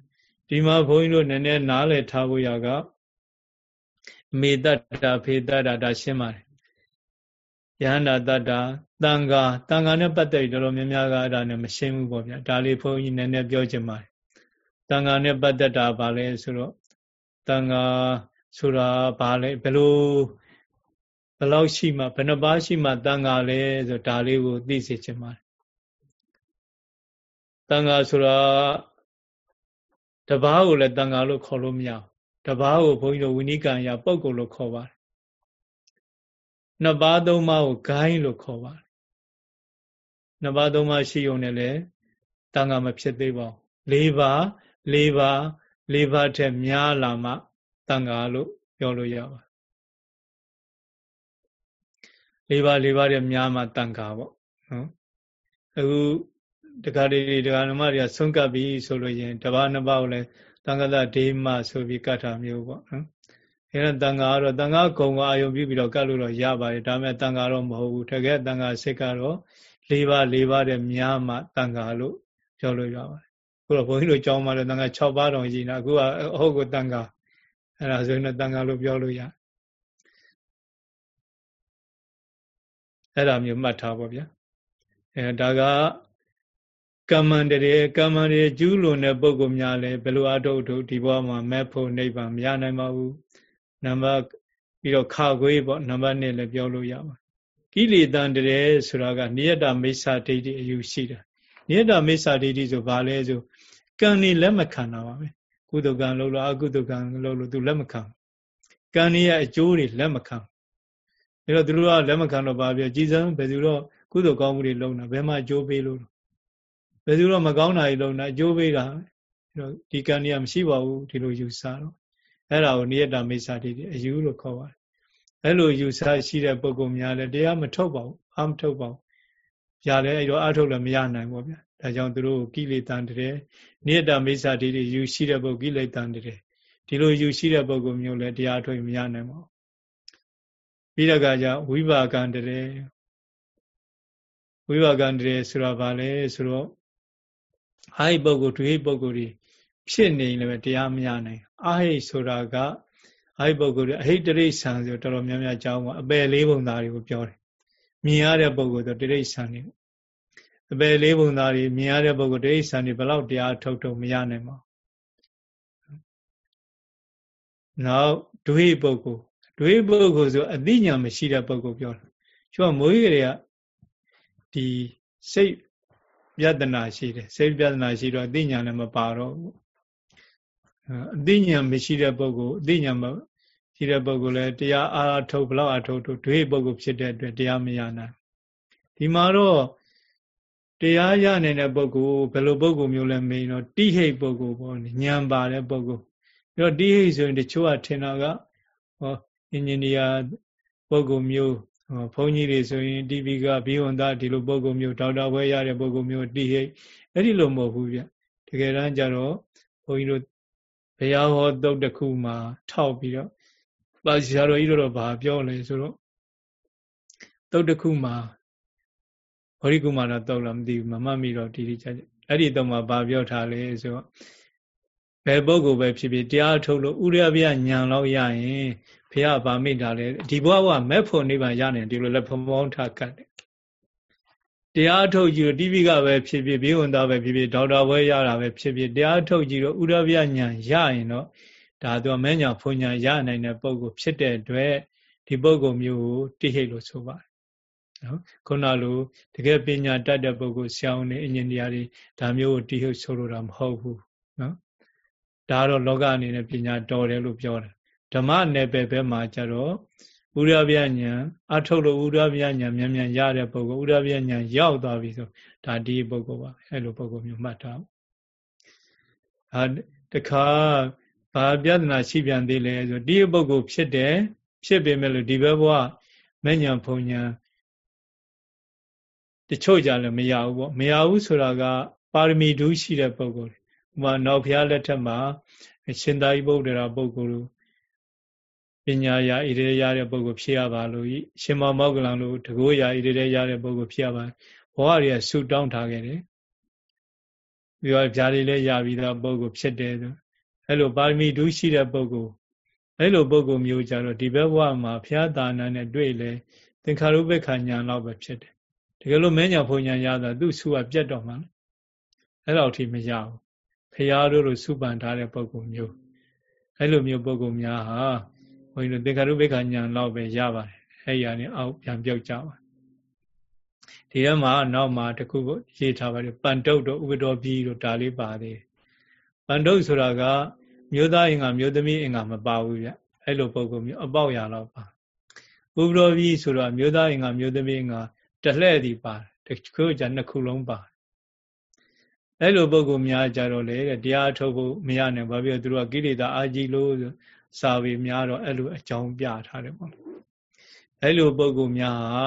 ဒီမှာဘုန်းကြီးတို့နည်းနည်းနားလည်ထားဖို့ရကအမေတ္တာဖေတ္တာဒါရှင်းပါတယ်ယဟန္တာတတ္တာတန်ဃာတန်ဃာနဲ့ပတ်သက်တော်တော်များများကအဲ့ဒါနဲ့မရှင်းဘူးပေါ့ဗျာဒါလေးဘုန်းကြီးနည်းနည်းပြောချင်ပါတယ်တန်ဃာနဲ့ပတ်သက်တာဘာလဲဆိုတော့တန်ဃာ ဆိုတာဘာလဲဘယ်လိုဘယ်လောက်ရှိမှဘယ်နှပါးရှိမှတန်ဃာလဲဆိုဒါလေးကိုသိစေချင်ပါတယ်တန်ဃာဆိုတာတပားကိုလည်းတန်ဃာလို့ခေါ်လို့မရဘူးတပားကိုဘုန်းကြီးတို့ဝိနိကံရပုဂ္ဂိုလ်လို့ခေါ်ပါတယ်နှစ်ပါးသုံးပါးကိုဂိုင်းလို့ခေါ်ပါတယ်နှစ်ပါးသုံးပါးရှိုံနဲ့လည်းတန်ခါမဖြစ်သေးပါဘူး၄ပါး၄ပါး၄ပါးထက်များလာမှ တန်ခါလို့ပြောလို့ရပါ၄ပါး၄ပါးထက်များမှတန်ခါပေါ့နော်အခုတခါတည်းတခါနမတွေကဆုံးကပ်ပြီဆိုလို့ရင်တပါးနှစ်ပါးကိုလည်းတန်ခါသဒေမဆိုပြီးကတ်တာမျိုးပေါ့နော်အဲဒါတန်ခါကတော့တန်ခါကုံကအာယုံပြုပြီးတော့ကတ်လို့တော့ရပါတယ်ဒါပေမဲ့တန်ခါတော့မဟုတ်ဘူးတကယ်တန်ခါစိတ်ကတော့၄ပါး၄ပါးတဲ့များမှတန်ခါလို့ပြောလို့ရပါတယ်ခုတော့ဘုန်းကြီးတို့ကြောင်းမှလည်းတန်ခါ6ပါးတောင်ရှိနေတာအခုကအဟုတ်ကိုတန်ခါ အဲ့ဒါဆိုရင်တန်ခါလို့ပြောလို့ရအဲ့ဒါမျိုးမှတ်ထားပါဗျာအဲဒါကကမ္မန္တရေကမ္မန္တရေကျူးလွန်တဲ့ပုဂ္ဂိုလ်များလည်းဘယ်လိုအထုတ်ထုတ်ဒီဘဝမှာမဲ့ဖို့နိဗ္ဗာန်မရနိုင်ပါဘူးနံပါတ်ပြီးတော့ခါခွေးပေါ့နံပါတ်1လည်းပြောလို့ရပါကိလေသာတရေဆိုတာကနိယတမိစ္ဆာဒိဋ္ဌိအယူရှိတာနိယတမိစ္ဆာဒိဋ္ဌိဆိုဘာလဲဆိုကံနေလက်မခံတာပါပဲ ကုသကံလို့လို့အကုသကံလို့လို့သူလက်မခံကံနေရဲ့အကျိုးတွေလက်မခံအဲတော့သူတို့ကလက်မခံတော့ဘာပြောကြည်စံဘယ်သူတော့ကုသကောင်းမှုတွေလုပ်တာဘယ်မှာအကျိုးပေးလို့ဘယ်သူတော့မကောင်းတာတွေလုပ်တာအကျိုးပေးတာအဲတော့ဒီကံနေရမရှိပါဘူးဒီလိုယူဆတော့အဲ့ဒါကိုနိယတမိစ္ဆာဒိဋ္ဌိအယူလို့ခေါ်ပါတယ်အဲ့လိုယူဆရှိတဲ့ပုဂ္ဂိုလ်များလည်းတရားမထုတ်ပါဘူးအာမထုတ်ပါဘူး။ရလဲအဲ့တော့အထုတ်လည်းမရနိုင်ဘူးဗျာ။ ဒါကြောင့်သူတို့ကိလေသာတည်းနိယတမိစ္ဆာဒိဋ္ဌိယူရှိတဲ့ပုဂ္ဂိုလ်ကိလေသာတည်းဒီလိုယူရှိတဲ့ပုဂ္ဂိုလ်မျိုးလည်းတရားထုတ်မရနိုင်ပါဘူး။ပြီးတော့ကကြဝိပါကံတည်းဝိပါကံတည်းဆိုတာဘာလဲဆိုတော့အာဟိပုဂ္ဂိုလ်ဒွေပုဂ္ဂိုလ်တွေဖြစ်နေလည်းတရားမရနိုင်အာဟိဆိုတာကအဲ့ပုဂ္ဂိုလ်တွေအဟိတရိษံဆိုတော်တော်များများကြောင်းပါအပယ်လေးပုံသားတွေကိုပြောတယ်မြင်ရတဲ့ပုဂ္ဂိုလ်ဆိုတရိษံနေ အပယ်လေးပုံသားတွေမြင်ရတဲ့ပုဂ္ဂိုလ်တရိษံနေဘလောက်တရားထုတ်ထုတ်မရနိုင်ပါနောက်ဒွေပုဂ္ဂိုလ်ဒွေပုဂ္ဂိုလ်ဆိုအသိဉာဏ်မရှိတဲ့ပုဂ္ဂိုလ်ပြောတယ်ကျွတ်မိုးရေတွေကဒီစိတ်ပြဒနာရှိတယ်စိတ်ပြဒနာရှိတော့အသိဉာဏ်လည်းမပါတော့ဘူးအသိဉာဏ်မရှိတဲ့ပုဂ္ဂိုလ်အသိဉာဏ်ရှိတဲ့ပုဂ္ဂိုလ်လည်းတရားအားထုတ်ဘလောက်အထုတ်ထုတ်ဒွေပုဂ္ဂိုလ်ဖြစ်တဲ့အတွက်တရားမရနိုင်ဒီမှာတော့ တရားရနေတဲ့ပုဂ္ဂိုလ်ဘယ်လိုပုဂ္ဂိုလ်မျိုးလဲမေးတော့တိဟိတ်ပုဂ္ဂိုလ်ပေါ့ဉာဏ်ပါတဲ့ပုဂ္ဂိုလ်ပြီးတော့တိဟိတ်ဆိုရင်တချို့ကထင်တာကဟောအင်ဂျင်နီယာပုဂ္ဂိုလ်မျိုးဘုန်းကြီးတွေဆိုရင်တိပိကဘီဝန္တဒီလိုပုဂ္ဂိုလ်မျိုးဒေါက်တာဘွဲရတဲ့ပုဂ္ဂိုလ်မျိုးတိဟိတ်အဲ့ဒီလိုမဟုတ်ဘူးဗျတကယ်တမ်းကျတော့ဘုန်းကြီးတို့ဘုရားဟောတုတ်တစ်ခုမှာထောက်ပြီးတော့ပါဆရာတော်ကြီးတို့တော့ဘာပြောလဲဆိုတော့တုတ်တစ်ခုမှာ ဟောဒီကုမာတော့တုတ်လားမသိဘူးမမှတ်မိတော့ဒီဒီကြအဲ့ဒီတော့မှဘာပြောထားလဲဆိုတော့ဘယ်ပုဂ္ဂိုလ်ပဲဖြစ်ဖြစ်တရားထုတ်လို့ဥရဗျညံလောက်ရရင်ဘုရားဗာမိတ်တာလေဒီဘဝကမက်ဖို့နိဗ္ဗာန်ရနေဒီလိုလက်ဖမောင်းထားကတ်တယ်တရားထုတ်ကြည့်လို့တိပိကပဲဖြစ်ဖြစ်ဘေးဝန်သားပဲဖြစ်ဖြစ်ဒေါက်တာဘွဲရတာပဲဖြစ်ဖြစ်တရားထုတ်ကြည့်လို့ဥရဗျညာရရင်တော့ဒါသူကမဲညာဖွညာရနိုင်တဲ့ပုံကိုဖြစ်တဲ့အတွက်ဒီပုံကိုမျိုးကိုတိဟိတ်လို့ဆိုပါတယ် နော်ခုနလိုတကယ်ပညာတတ်တဲ့ပုဂ္ဂိုလ်ဆရာဝန်တွေအင်ဂျင်နီယာတွေဒါမျိုးကိုတိဟိတ်ဆိုလိုတာမဟုတ်ဘူးနော်ဒါတော့လောကအနေနဲ့ပညာတော်တယ်လို့ပြောတယ်ဓမ္မနယ်ပယ်ဘက်မှာကျတော့ဥရဗျညာအထုတ်လို့ဥရဗျညာမြန်မြန်ရတဲ့ပုဂ္ဂိုလ်ဥရဗျညာရောက်သွားပြီဆိုဒါဒီပုဂ္ဂိုလ်ပါအဲ့လိုပုဂ္ဂိုလ်မျိုးမှတ်ထားအာတခါဘာပြဿနာရှိပြန်သေးလဲဆိုဒီပုဂ္ဂိုလ်ဖြစ်တယ်ဖြစ်ပေမဲ့လို့ဒီဘက်ဘဝမဉ္ဇဉ်ဖုန်ညာ တချို့ကြလည်းမရဘူးပေါ့မရဘူးဆိုတာကပါရမီဒုရှိတဲ့ပုဂ္ဂိုလ်ဥပမာနောက်ဖျားလက်ထက်မှာရှင်သာရိပုတ္တရာပုဂ္ဂိုလ်ပညာရာဣရေရတဲ့ပုဂ္ဂိုလ်ဖြစ်ရပါလို့ရှင်မောမောကလံလို့တကိုးရာဣရေရတဲ့ပုဂ္ဂိုလ်ဖြစ်ရပါဘဝတွေကဆူတောင်းထားခဲ့တယ်ပြီးတော့ဗျာတွေလည်းရပြီးသားပုဂ္ဂိုလ်ဖြစ်တယ်ဆိုအဲ့လိုပါရမီဒုရှိတဲ့ပုဂ္ဂိုလ်အဲ့လိုပုဂ္ဂိုလ်မျိုးကြတော့ဒီဘက်ဘဝမှာဘုရားတာနာနဲ့တွေ့လေသင်္ခါရုပ္ပခာညာလောက်ပဲဖြစ်တယ် တကယ်လို့မညာဖုန်ညာရတာသူ့ဆူကပြတ်တော့မှအဲ့လောက်ထိမရဘူးဖရာတို့လိုစုပန်ထားတဲ့ပုဂ္ဂိုလ်မျိုးအဲ့လိုမျိုးပုဂ္ဂိုလ်များဟာဘုန်းကြီးတို့သင်္ခါရုပ္ပခာညာလောက်ပဲရပါတယ်အဲ့ရနေအောက်ပြန်ပြုတ်ကြပါဒီထဲမှာနောက်မှာတခုကိုရေးထားပါတယ်ပန်တုတ်တို့ဥပဒေပြီးတို့ဒါလေးပါသေးပန်တုတ်ဆိုတာကမျိုးသားအင်္ဂါမျိုးသမီးအင်္ဂါမပါဘူးဗျအဲ့လိုပုံကုန်မျိုးအပေါက်ရတော့ပါဥပဒေပြီးဆိုတော့မျိုးသားအင်္ဂါမျိုးသမီးအင်္ဂါ တလှဲ့ဒီပါတယ်တချို့ကြနှစ်ခုလုံးပါအဲ့လိုပုဂ္ဂိုလ်များကြတော့လေတရားထုတ်ဖို့မရနိုင်ဘာဖြစ်လို့သူတို့ကကိလေသာအာကြီးလို့စာပေများတော့အဲ့လိုအကြောင်းပြထားတယ်ပေါ့အဲ့လိုပုဂ္ဂိုလ်များဟာ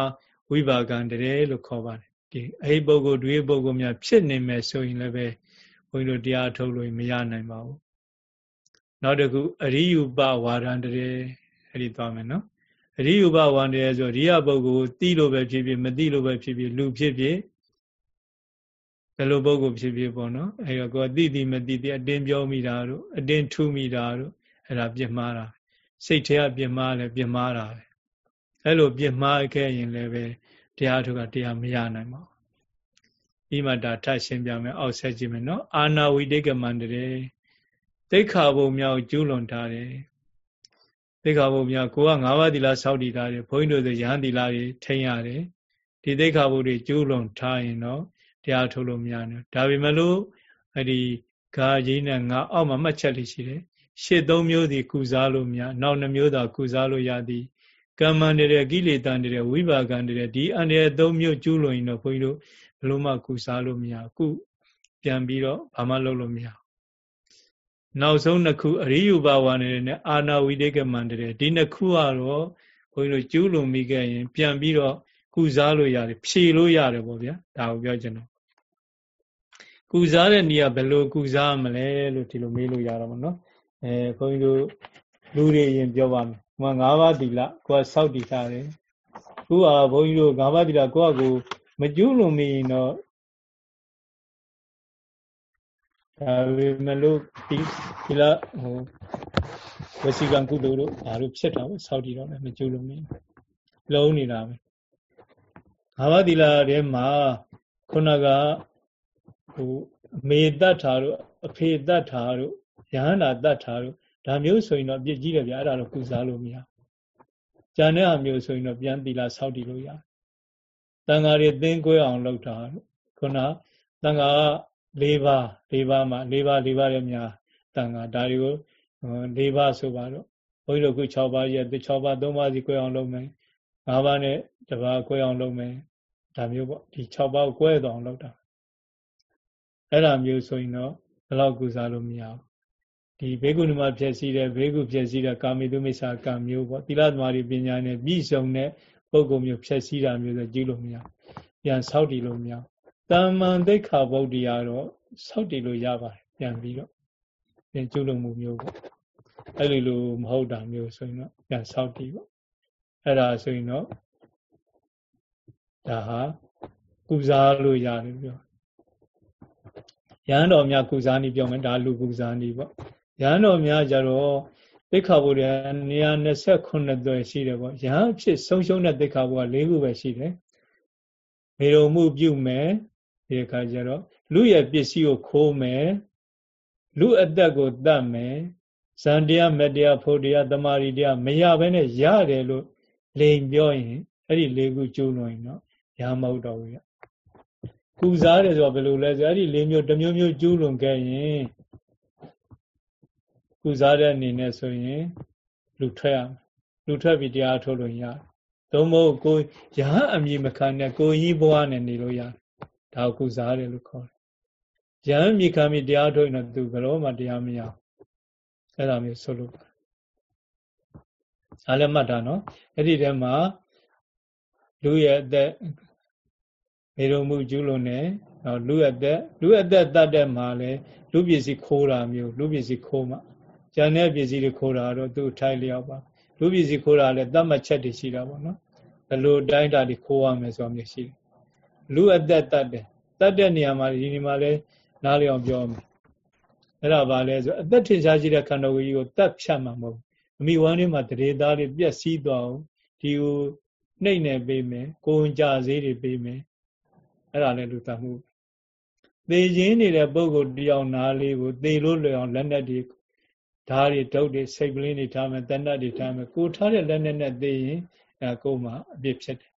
ဝိပါကံတည်းလို့ခေါ်ပါတယ်ဒီအဲ့ဒီပုဂ္ဂိုလ်တွေပုဂ္ဂိုလ်များဖြစ်နေမယ်ဆိုရင်လည်းပဲဘုန်းကြီးတို့တရားထုတ်လို့မရနိုင်ပါဘူးနောက်တစ်ခုအရိယုပဝါဒံတည်းအဲ့ဒီသွားမယ်နော် အရိယုပဝါဒံတည်းဆိုရိယပုဂ္ဂိုလ်သိလို့ပဲဖြစ်ဖြစ်မသိလို့ပဲဖြစ်ဖြစ်လူဖြစ်ဖြစ်ဘယ်လိုပုဂ္ဂိုလ်ဖြစ်ဖြစ်ပေါ့နော်အဲတော့ကိုယ်သိသိမသိသိအတင်းပြောမိတာတို့အတင်းထူမိတာတို့အဲ့ဒါပြစ်မှားတာစိတ်ထဲကပြစ်မှားလဲပြစ်မှားတာပဲအဲ့လိုပြစ်မှားခဲ့ရင်လည်းပဲတရားထုကတရားမရနိုင်ပါဘူးဒီမှာဒါထပ်ရှင်းပြမယ်အောက်ဆက်ကြည့်မယ်နော်အာနာဝိတိကမန္တရေသိခါဘုံမြောက်ကျူးလွန်ထားတယ် သိခါဘုံမြောက်ကိုက၅ပါးသီလစောင့်တည်ထားတယ်ဘုန်းကြီးတို့ဆိုရဟန်းသီလတွေထိန်းရတယ်ဒီသိခါဘုံတွေကျူးလွန်ထားရင်တော့တရားထုတ်လို့မရဘူးဒါပေမဲ့လို့အဲ့ဒီဂါကြီးနဲ့ငါအောက်မှာမှတ်ချက်လေးရှိတယ်ရှစ်သုံးမျိုးစီကုစားလို့မရနောက်နှမျိုးသာကုစားလို့ရသည်ကမ္မန္တရကိလေသာတရဝိပါကံတရဒီအန္တရာယ်သုံးမျိုးကျူးလွန်ရင်တော့ဘုန်းကြီးတို့ဘယ်လိုမှကုစားလို့မရကုပြန်ပြီးတော့ဘာမှလုပ်လို့မရ နောက်ဆုံးနှစ်ခုအရိယုဘဝနဲ့နဲ့အာနာဝိတေကမန္တရဒီနှစ်ခုကတော့ဘုန်းကြီးတို့ကျူးလွန်မိခဲ့ရင် ပြန်ပြီးတော့ကုစားလို့ရတယ်ဖြေလို့ရတယ်ပေါ့ဗျာဒါကိုပြောချင်တော့ကုစားတဲ့နေရာဘယ်လိုကုစားမလဲလို့ဒီလိုမေးလို့ရတော့မနော်အဲဘုန်းကြီးတို့လူတွေရင်ပြောပါမယ်ဟို၅ပါးသီလကိုယ်စောက်တည်ထားတယ်ခုကဘုန်းကြီးတို့၅ပါးသီလကိုယ့်အကူမကျူးလွန်မီတော့ ဒါပေမဲ့လို့ဒီသီလဟိုဝစီကံကုသိုလ်တို့ဘာလို့ဖြစ်တာလဲစောက်တည်တော့လည်းမကျူးလွန်မီလုံးနေတာပဲ၅ပါးသီလထဲမှာခုနကဟိုအမေတတ်တာတို့အဖေတတ်တာတို့ယဟန္တာတတ်တာတို့ဒါမျိုးဆိုရင်တော့ပြစ်ကြီးတယ်ဗျာအဲ့ဒါတော့ကုစားလို့မရကျန်တဲ့အမျိုးဆိုရင်တော့ပြန်သီလဆောက်တည်လို့ရတန်ဃာတွေသင်ကွဲအောင်လုပ်တာခုနတန်ဃာ ၄ပါး၄ပါးမှာ၄ပါး၄ပါးရဲ့များတန်ဃာဒါတွေကို၄ပါးဆိုပါတော့ဘုန်းကြီးတို့ခု6ပါးရဲ့6ပါး3ပါးစီကွဲအောင်လုပ်မယ်၅ပါးနဲ့တပါးကွဲအောင်လုပ်မယ်ဒါမျိုးပေါ့ဒီ6ပါးကိုကွဲသွားအောင်လုပ်တာအဲ့ဒါမျိုးဆိုရင်တော့ဘယ်တော့ကုစားလို့မရဘူးဒီဘေကုဏမဖြစ်စီတဲ့ဘေကုဖြစ်စီတဲ့ကာမိတုမိစ္ဆာကံမျိုးပေါ့သီလသမารီပညာနဲ့ပြည့်စုံတဲ့ပုဂ္ဂိုလ်မျိုးဖြစ်စီတာမျိုးဆိုကြည့်လို့မရပြန်ဆောက်တည်လို့မရ တာမန်သိခါဗုဒ္ဓရာတော့ဆောက်တည်လို့ရပါတယ်ပြန်ပြီးတော့ပြန်ကျุလို့မှုမျိုးပေါ့အဲ့လိုလိုမဟုတ်တာမျိုးဆိုရင်တော့ပြန်ဆောက်တည်ပေါ့အဲ့ဒါဆိုရင်တော့ဒါဟာကုစားလို့ရတယ်ပြောရဟန်းတော်များကုစားနည်းပြောမယ်ဒါလူကုစားနည်းပေါ့ရဟန်းတော်များကြတော့သိက္ခာပုဒ်ရ129သွယ်ရှိတယ်ပေါ့ရဟန်းဖြစ်ဆုံးရှုံးတဲ့သိက္ခာပုဒ်က၄ခုပဲရှိတယ်မေရုံမှုပြုမယ် ဒီအခါကျတော့လူရဲ့ပစ္စည်းကိုခိုးမယ်လူအသက်ကိုတတ်မယ်ဇန်တရားမတရားဖို့တရားတမာရီတရားမရဘဲနဲ့ရတယ်လို့လိန်ပြောရင်အဲ့ဒီ၄ခုကျုံလို့ရင်တော့ရမဟုတ်တော့ဘူးရကုစားတယ်ဆိုတော့ဘယ်လိုလဲဆိုအဲ့ဒီ၄မျိုးတစ်မျိုးမျိုးကျူးလွန်ခဲ့ရင်ကုစားတဲ့အနေနဲ့ဆိုရင်လူထွက်ရမယ်လူထွက်ပြီးတရားထုတ်လို့ရတယ်သို့မဟုတ်ကိုရဟအမြင်မခံနဲ့ကိုကြီးဘဝနဲ့နေလို့ရတယ် ဒါကိုကုစားတယ်လို့ခေါ်တယ်ရဟအမြင်ခံပြီးတရားထုတ်ရင်တော့သူဘယ်တော့မှတရားမရဘူးအဲ့ဒါမျိုးဆိုလို့ပါအားလည်းမှတ်တာနော်အဲ့ဒီထဲမှာလူရဲ့အသက်မေရုံမှုကျူးလွန်တယ်နော်လူအသက်လူအသက်တတ်တဲ့မှာလဲလူပစ္စည်းခိုးတာမျိုးလူပစ္စည်းခိုးမှကျန်တဲ့ပစ္စည်းတွေခိုးတာတော့သူ့ထိုက်လျောက်ပါလူပစ္စည်းခိုးတာလည်းတတ်မှတ်ချက်တွေရှိတာပေါ့နော်ဘယ်လိုတိုင်းတာတွေခိုးရမယ်ဆိုတာမျိုးရှိတယ် လူအသက်တတ်တယ်တတ်တဲ့နေရာမှာဒီနေရာမှာလဲနားလျောင်ပြောမယ်အဲ့ဒါဘာလဲဆိုအသက်ထင်ရှားရှိတဲ့ခန္ဓာကိုယ်ကြီးကိုတတ်ဖြတ်မှာမဟုတ်အမိဝမ်းထဲမှာတရေသားတွေပြက်စီးသွားအောင်ဒီကိုနှိမ့်နေပေးမယ်ကိုယ်ကြစေးတွေပေးမယ်အဲ့ဒါလည်းလူတတ်မှုသေခြင်းနေတဲ့ပုဂ္ဂိုလ်တယောက်နာလေးကိုသေလို့လွယ်အောင်လက်နဲ့တွေဓာတ်တွေဒုတ်တွေစိတ်ကလေးတွေထားမယ်တဏ္ဍတွေထားမယ်ကိုထားတဲ့လက်နဲ့နဲ့သေရင်အဲကိုယ်မှာအပြစ်ဖြစ်တယ်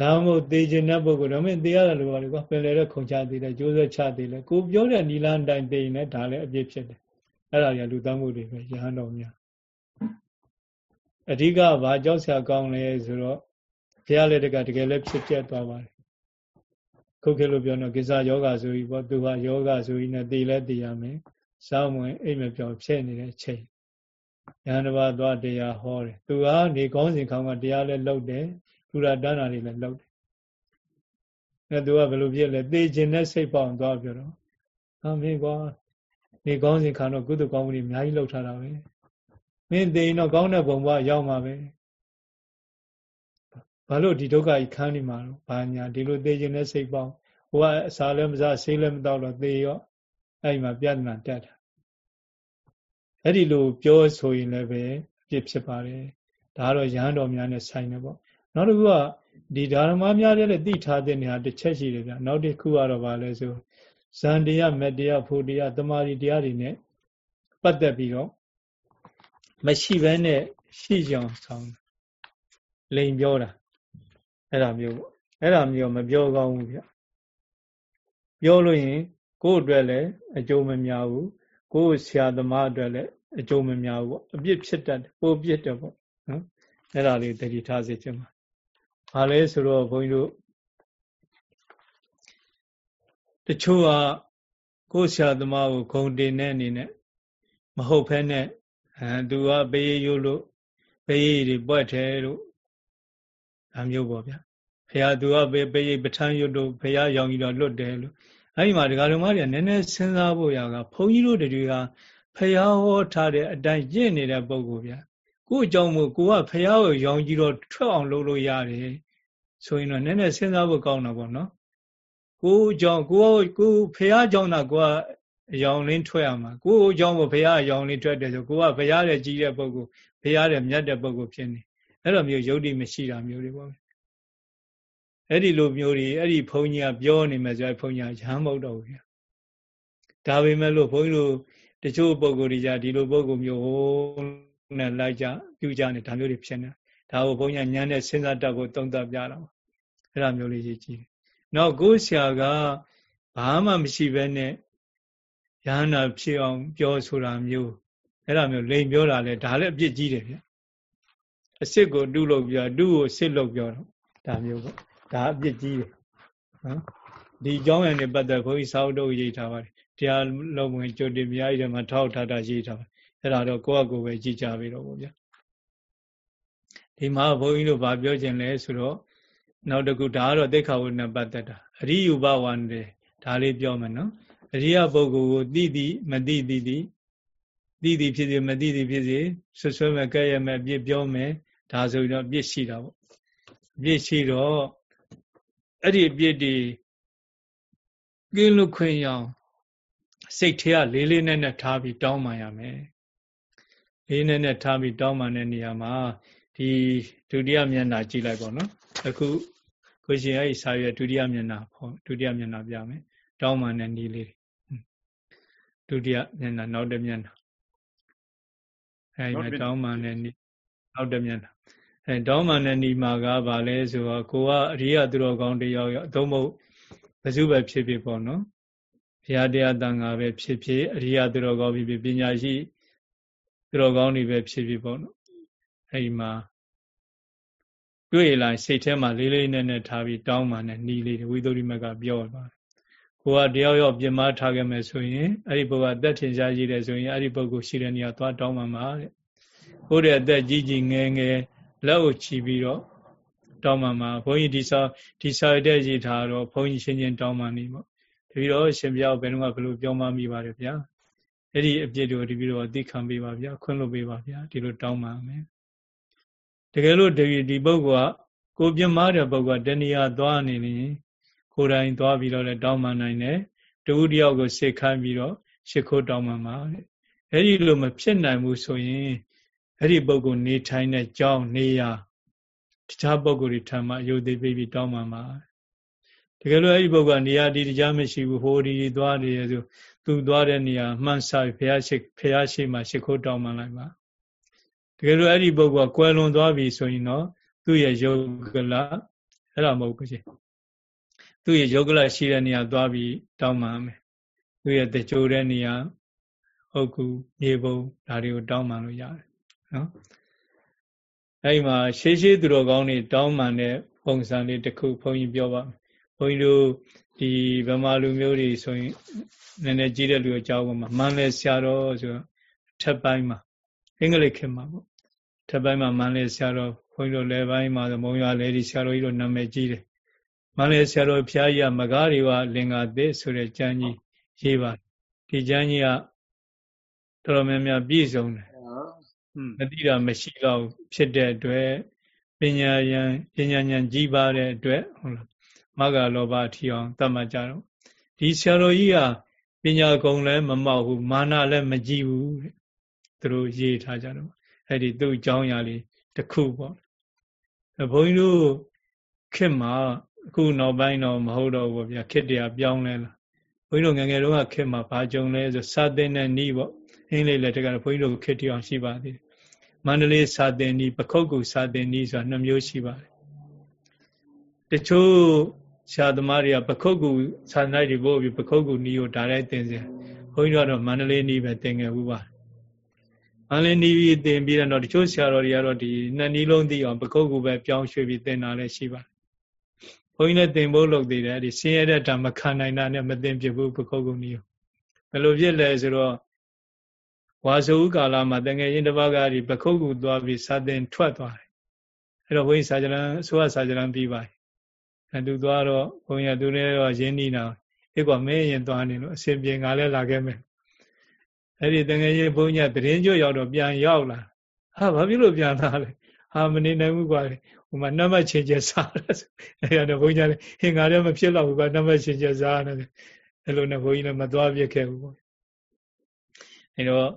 ဒါမှမဟုတ်သေခြင်းတဲ့ပုဂ္ဂိုလ်တော့မင်းသေရတယ်လို့ပြောလေကွာပင်လေတဲ့ခုံချသေးတယ်ကြိုးဆွဲချသေးတယ်ကိုပြောတဲ့နီလန်းတိုင်းသေရင်လည်းဒါလည်းအပြစ်ဖြစ်တယ်အဲ့ဒါကြီးလူသားမှုတွေပဲရဟန်းတော်များအဓိကဘာကြောက်ဆရာကောင်းလဲဆိုတော့ဘုရားလည်းတကတကယ်လည်းဖြစ်ပြတ်သွားပါတယ်ခုခေတ်လိုပြောတော့ကိစ္စယောဂဆိုပြီးပေါ့သူကယောဂဆိုပြီးနဲ့တည်လဲတည်ရမယ်စောင်းဝင်အိမ်မပြောင်းဖြစ်နေတဲ့ချိန်ယန္တဘာသွားတရားဟောတယ်သူကနေကောင်းစဉ်ခေါင်းကတရားလည်းလုပ်တယ် လူရတဏ္ဍာတွေလည်းလုပ်တယ်အဲသူကဘယ်လိုဖြစ်လဲသေခြင်းနဲ့စိတ်ပေါအောင်သွားပြောတော့ဟာမင်းကွာနေကောင်းစဉ်ခံတော့ကုသကောင်းမှုတွေအများကြီးလုပ်ထားတာပဲမင်းသေရင်တော့ကောင်းတဲ့ဘုံဘဝရောက်မှာပဲဘာလို့ဒီဒုက္ခကြီးခံနေမှာတော့ဘာညာဒီလိုသေခြင်းနဲ့စိတ်ပေါင်းဟိုကအစာလည်းမစားဆေးလည်းမတောက်တော့သေရောအဲ့ဒီမှာပြဿနာတက်တာအဲ့ဒီလိုပြောဆိုရင်လည်းပဲအဖြစ်ဖြစ်ပါတယ်ဒါကတော့ရဟန်းတော်များနဲ့ဆိုင်တယ်ပေါ့ နောက်တစ်ခုကဒီဓမ္မများတဲ့သိထားတဲ့နေရာတစ်ချက်ရှိတယ်ဗျနောက်တစ်ခုကတော့ဗာလဲဆိုဇန်တရားမတရားဖို့တရားတမာရီတရားတွေနဲ့ပတ်သက်ပြီးတော့မရှိဘဲနဲ့ရှိကြောင်ဆောင်လိန်ပြောတာအဲ့ဒါမျိုးပေါ့အဲ့ဒါမျိုးမပြောကောင်းဘူးဗျပြောလို့ရင် ကိုယ့်အတွက်လည်းအကျိုးမများဘူးကိုယ့်ဆရာသမားအတွက်လည်းအကျိုးမများဘူးပေါ့အပြစ်ဖြစ်တတ်တယ်ပိုပြစ်တယ်ပေါ့နော်အဲ့ဒါလေးတတိထားစေချင်ပါ ဘာလဲဆိုတော့ဘုန်းကြီးတို့တချို့ကကိုယ်ဆရာသမားကိုဂုံတင်တဲ့အနေနဲ့မဟုတ်ဖဲနဲ့အဲသူကဘေးရိုးလို့ဘေးတွေပွက်တယ်လို့ဒါမျိုးပေါ့ဗျာဖះသူကဘေးဘေးပဋ္ဌာန်းရွတ်လို့ဖះရောင်ကြီးတော့လွတ်တယ်လို့အဲဒီမှာဒကာတော်မတွေကနည်းနည်းစဉ်းစားဖို့ရကဘုန်းကြီးတို့တွေကဖះဟောထားတဲ့အတိုင်းကျင့်နေတဲ့ပုံကိုဗျာ ကို့အကြောင်းမို့ကိုကဖះကိုရောင်ကြီးတော့ထွက်အောင်လုပ်လို့ရတယ်ဆိုရင်တော့နည်းနည်းစဉ်းစားဖို့ကောင်းတာပေါ့နော်ကိုအကြောင်းကိုကိုဖះအကြောင်းတော့ကိုကအယောင်လင်းထွက်ရမှာကိုအကြောင်းကိုဖះအယောင်လင်းထွက်တယ်ဆိုကိုကဖះတဲ့ကြီးတဲ့ပုဂ္ဂိုလ်ဖះတဲ့မြတ်တဲ့ပုဂ္ဂိုလ်ဖြစ်နေအဲ့လိုမျိုးယုတ်တိမရှိတာမျိုးတွေပေါ့အဲ့ဒီလိုမျိုးတွေအဲ့ဒီဘုန်းကြီးကပြောနေမှဆိုရင်ဘုန်းကြီးကရဟန်းမဟုတ်တော့ဘူးဗျာဒါပေမဲ့လို့ဘုန်းကြီးတို့တချို့ပုဂ္ဂိုလ်တွေじゃဒီလိုပုဂ္ဂိုလ်မျိုးဟို နဲ့လိုက်ကြပြုကြနေဒါမျိုးတွေဖြစ်နေဒါကိုဘုန်းကြီးညမ်းနဲ့စဉ်းစားတတ်ဖို့တုံ့တက်ပြတာပါအဲ့ဒါမျိုးလေးကြီးကြည့်နောက်ကိုဆရာကဘာမှမရှိဘဲနဲ့ရဟန္တာဖြစ်အောင်ပြောဆိုတာမျိုးအဲ့ဒါမျိုးလိန်ပြောတာလဲဒါလည်းအပြစ်ကြီးတယ်ဗျအစ်စ်ကိုတူးလို့ပြောတူးကိုစစ်လို့ပြောတော့ဒါမျိုးပေါ့ဒါအပြစ်ကြီးတယ်နော်ဒီအကြောင်းအရာနဲ့ပတ်သက်ဘုန်းကြီးစာအုပ်တော့ရေးထားပါတယ်တရားလုံးဝင်ကြိုတင်မြားကြီးထဲမှာထောက်ထားတာရေးထားပါတယ် အဲ့ဒါတော့ကိုယ့်အကိုပဲကြည်ကြပြီတော့ဗောဗျာဒီမှာဘုန်းကြီးတို့ဗာပြောခြင်းလဲဆိုတော့နောက်တစ်ခုဒါကတော့သိက္ခာဝိနဲ့ပတ်သက်တာအရိယုဘဝန္တေဒါလေးပြောမယ်နော်အရိယပုဂ္ဂိုလ်ကိုသိသိမသိသိသိသိသိဖြစ်စေမသိသိဖြစ်စေဆွဆွဲမဲ့ကဲ့ရဲ့မဲ့အပြစ်ပြောမယ်ဒါဆိုရင်တော့အပြစ်ရှိတာပေါ့အပြစ်ရှိတော့အဲ့ဒီအပြစ်တွေကင်းလွတ်ခွင့်ရအောင်စိတ်ထဲကလေးလေးနက်နက်ထားပြီးတောင်းပန်ရမယ် လေးနက်နက်ထားပြီးတောင်းပန်တဲ့နေရာမှာဒီဒုတိယမျက်နှာကြည့်လိုက်ပါတော့အခုကိုရှင်အဲ့ဒီစာရွက်ဒုတိယမျက်နှာပေါ့ဒုတိယမျက်နှာပြမယ်တောင်းပန်တဲ့နည်းလေးဒုတိယမျက်နှာနောက်တစ်မျက်နှာအဲဒီမှာတောင်းပန်တဲ့နည်းနောက်တစ်မျက်နှာအဲတောင်းပန်တဲ့နည်းမှာကဘာလဲဆိုတော့ကိုကအရိယသူတော်ကောင်းတယောက်ရောက်အသုံးမဟုတ်ဘယ်သူပဲဖြစ်ဖြစ်ပေါ့နော်ဘုရားတရားတန်ခါပဲဖြစ်ဖြစ်အရိယသူတော်ကောင်းဖြစ်ဖြစ်ပညာရှိ သူတော်ကောင်းတွေပဲဖြစ်ဖြစ်ပေါ့နော်အဲဒီမှာတွေ့လိုက်စိတ်ထဲမှာလေးလေးနက်နက်ထားပြီးတောင်းပန်တဲ့နီးလေးဝိသုဒ္ဓိမကပြောပါတယ်ကိုကတယောက်ယောက်ပြင်မထားခဲ့မယ်ဆိုရင်အဲ့ဒီပုဂ္ဂိုလ်အသက်ထင်ရှားရည်တယ်ဆိုရင်အဲ့ဒီပုဂ္ဂိုလ်ရှိတဲ့နေရာသွားတောင်းပန်ပါတဲ့ကိုယ့်ရဲ့အသက်ကြီးကြီးငယ်ငယ်လက်ကိုချီပြီးတော့တောင်းပန်ပါဘုန်းကြီးဒီစာဒီစာရတဲ့ရည်ထားတော့ဘုန်းကြီးချင်းချင်းတောင်းပန်နေပေါ့တပီတော့ရှင်ပြဘယ်တော့မှဘယ်လိုပြောမှမိပါတယ်ဗျာ အဲ့ဒီအပြစ်တွေကိုတပီတော့အသိခံပေးပါဗျာခွင့်လွှတ်ပေးပါဗျာဒီလိုတောင်းပန်မယ်တကယ်လို့ဒီဒီပုဂ္ဂိုလ်ကကိုပြမတဲ့ပုဂ္ဂိုလ်ကတဏှာသွားနေရင်ကိုယ်တိုင်သွားပြီးတော့လည်းတောင်းပန်နိုင်တယ်တဝူတယောက်ကိုစိတ်ခိုင်းပြီးတော့ရှ िख ိုးတောင်းပန်ပါတဲ့အဲ့ဒီလိုမဖြစ်နိုင်ဘူးဆိုရင်အဲ့ဒီပုဂ္ဂိုလ်နေထိုင်တဲ့ကြောင်းနေရာတခြားပုဂ္ဂိုလ်တွေထံမှာအယုဒိပြီးပြီးတောင်းပန်ပါတကယ်လို့အဲ့ဒီပုဂ္ဂိုလ်ကနေရာဒီတရားမရှိဘူးဟိုဒီသွားနေရဆို သူသွားတဲ့နေရာမှန်ဆဘုရားရှိဘုရားရှိမှရှ िख ိုးတောင်းပန်လိုက်ပါတကယ်လို့အဲ့ဒီပုဂ္ဂိုလ်ကကွယ်လွန်သွားပြီဆိုရင်တော့သူ့ရဲ့ယုတ်ကလအဲ့ဒါမဟုတ်ဘူးရှင်သူ့ရဲ့ယုတ်ကလရှိတဲ့နေရာသွားပြီးတောင်းပန်မယ်သူ့ရဲ့တကြိုတဲ့နေရာဟုတ်ကူမြေပုံဒါတွေကိုတောင်းပန်လို့ရတယ်နော်အဲ့ဒီမှာရှေးရှေးသူတော်ကောင်းတွေတောင်းပန်တဲ့ဝပုံစံလေးတစ်ခုဘုန်းကြီးပြောပါမယ်ဘုန်းကြီးတို့ ဒီဗမာလူမျိုးတွေဆိုရင်နည်းနည်းကြီးတဲ့လူအကြောင်းပေါ်မှာမန္လဲဆရာတော်ဆိုထက်ပိုင်းမှာအင်္ဂလိပ်ခေတ်မှာပေါ့ထက်ပိုင်းမှာမန္လဲဆရာတော်ဘုန်းကြီးတို့လယ်ပိုင်းမှာမုံရွာလေဒီဆရာတော်ကြီးတို့နာမည်ကြီးတယ်မန္လဲဆရာတော်ဖျားကြီးကမကားတွေကလင်္ကာသစ်ဆိုတဲ့ကျမ်းကြီးရေးပါဒီကျမ်းကြီးကတော်တော်များများပြည့်စုံတယ်မသိတာမရှိတော့ဖြစ်တဲ့အတွက်ပညာဉာဏ်ပညာဉာဏ်ကြီးပါတဲ့အတွက်ဟုတ်လား မဂ္ဂလောဘထီအောင်တတ်မှတ်ကြတော့ဒီဆရာတော်ကြီးကပညာကုံလည်းမမောက်ဘူးမာနလည်းမကြည့်ဘူးတဲ့သူတို့ရေးထားကြတော့အဲ့ဒီသူ့အကြောင်းအရာလေးတစ်ခုပေါ့ဘုန်းကြီးတို့ခေတ်မှာအခုနောက်ပိုင်းတော့မဟုတ်တော့ဘူးဗျာခေတ်တရားပြောင်းလဲလာဘုန်းကြီးတို့ငငယ်တုန်းကခေတ်မှာဘာကြုံလဲဆိုစာသင်တဲ့ဤပေါ့အင်းလေးလက်တကဘုန်းကြီးတို့ခေတ်တရားရှိပါသေးတယ်မန္တလေးစာသင်ဤပခုတ်ကူစာသင်ဤဆိုတာနှစ်မျိုးရှိပါတယ်တချို့ ဆရာသမားတွေကပခုတ်ကူစာနိုင်တွေပို့ပြီးပခုတ်ကူနီးကိုဒါလိုက်သင်စေဘုန်းကြီးတို့ကတော့မန္တလေးနီးပဲသင်ခဲ့ဘူးပါမန္တလေးနီးပြီးသင်ပြီးတော့တချို့ဆရာတော်တွေကတော့ဒီနှစ်နီးလုံးသိအောင်ပခုတ်ကူပဲပြောင်းရွှေ့ပြီးသင်တာလည်းရှိပါတယ်ဘုန်းကြီးလည်းသင်ဖို့လုပ်သေးတယ်ဒီဆင်းရဲတဲ့ဓမ္မခံနိုင်တာနဲ့မသင်ပြဘူးပခုတ်ကူနီးဘယ်လိုဖြစ်လဲဆိုတော့ဝါဆိုဥကာလမှာတငယ်ချင်းတစ်ပါးကဒီပခုတ်ကူသွားပြီးစာသင်ထွက်သွားတယ်အဲ့တော့ဘုန်းကြီးစာကြလန်အစိုးရစာကြလန်ပြီးပါတယ်အဲ သူသွားတော့ဘုန်းကြီးကသူလည်းတော့ရင်းနှီးတာအေးကွာမင်းရင်သွားနေလို့အစဉ်ပြေငါလည်းလာခဲ့မယ်အဲ့ဒီတငယ်ချင်းဘုန်းကြီးကတရင်ကျွတ်ရောက်တော့ပြန်ရောက်လာဟာဘာဖြစ်လို့ပြန်လာလဲဟာမနေနိုင်ဘူးကွာဟိုမှာနံပါတ်ချင်းချက်စားတယ်အဲ့ဒါတော့ဘုန်းကြီးလည်းဟင်ငါလည်းမဖြစ်တော့ဘူးကွာနံပါတ်ချင်းချက်စားတယ်အဲ့လိုနဲ့ဘုန်းကြီးလည်းမသွားပြခဲ့ဘူးပေါ့အဲ့တော့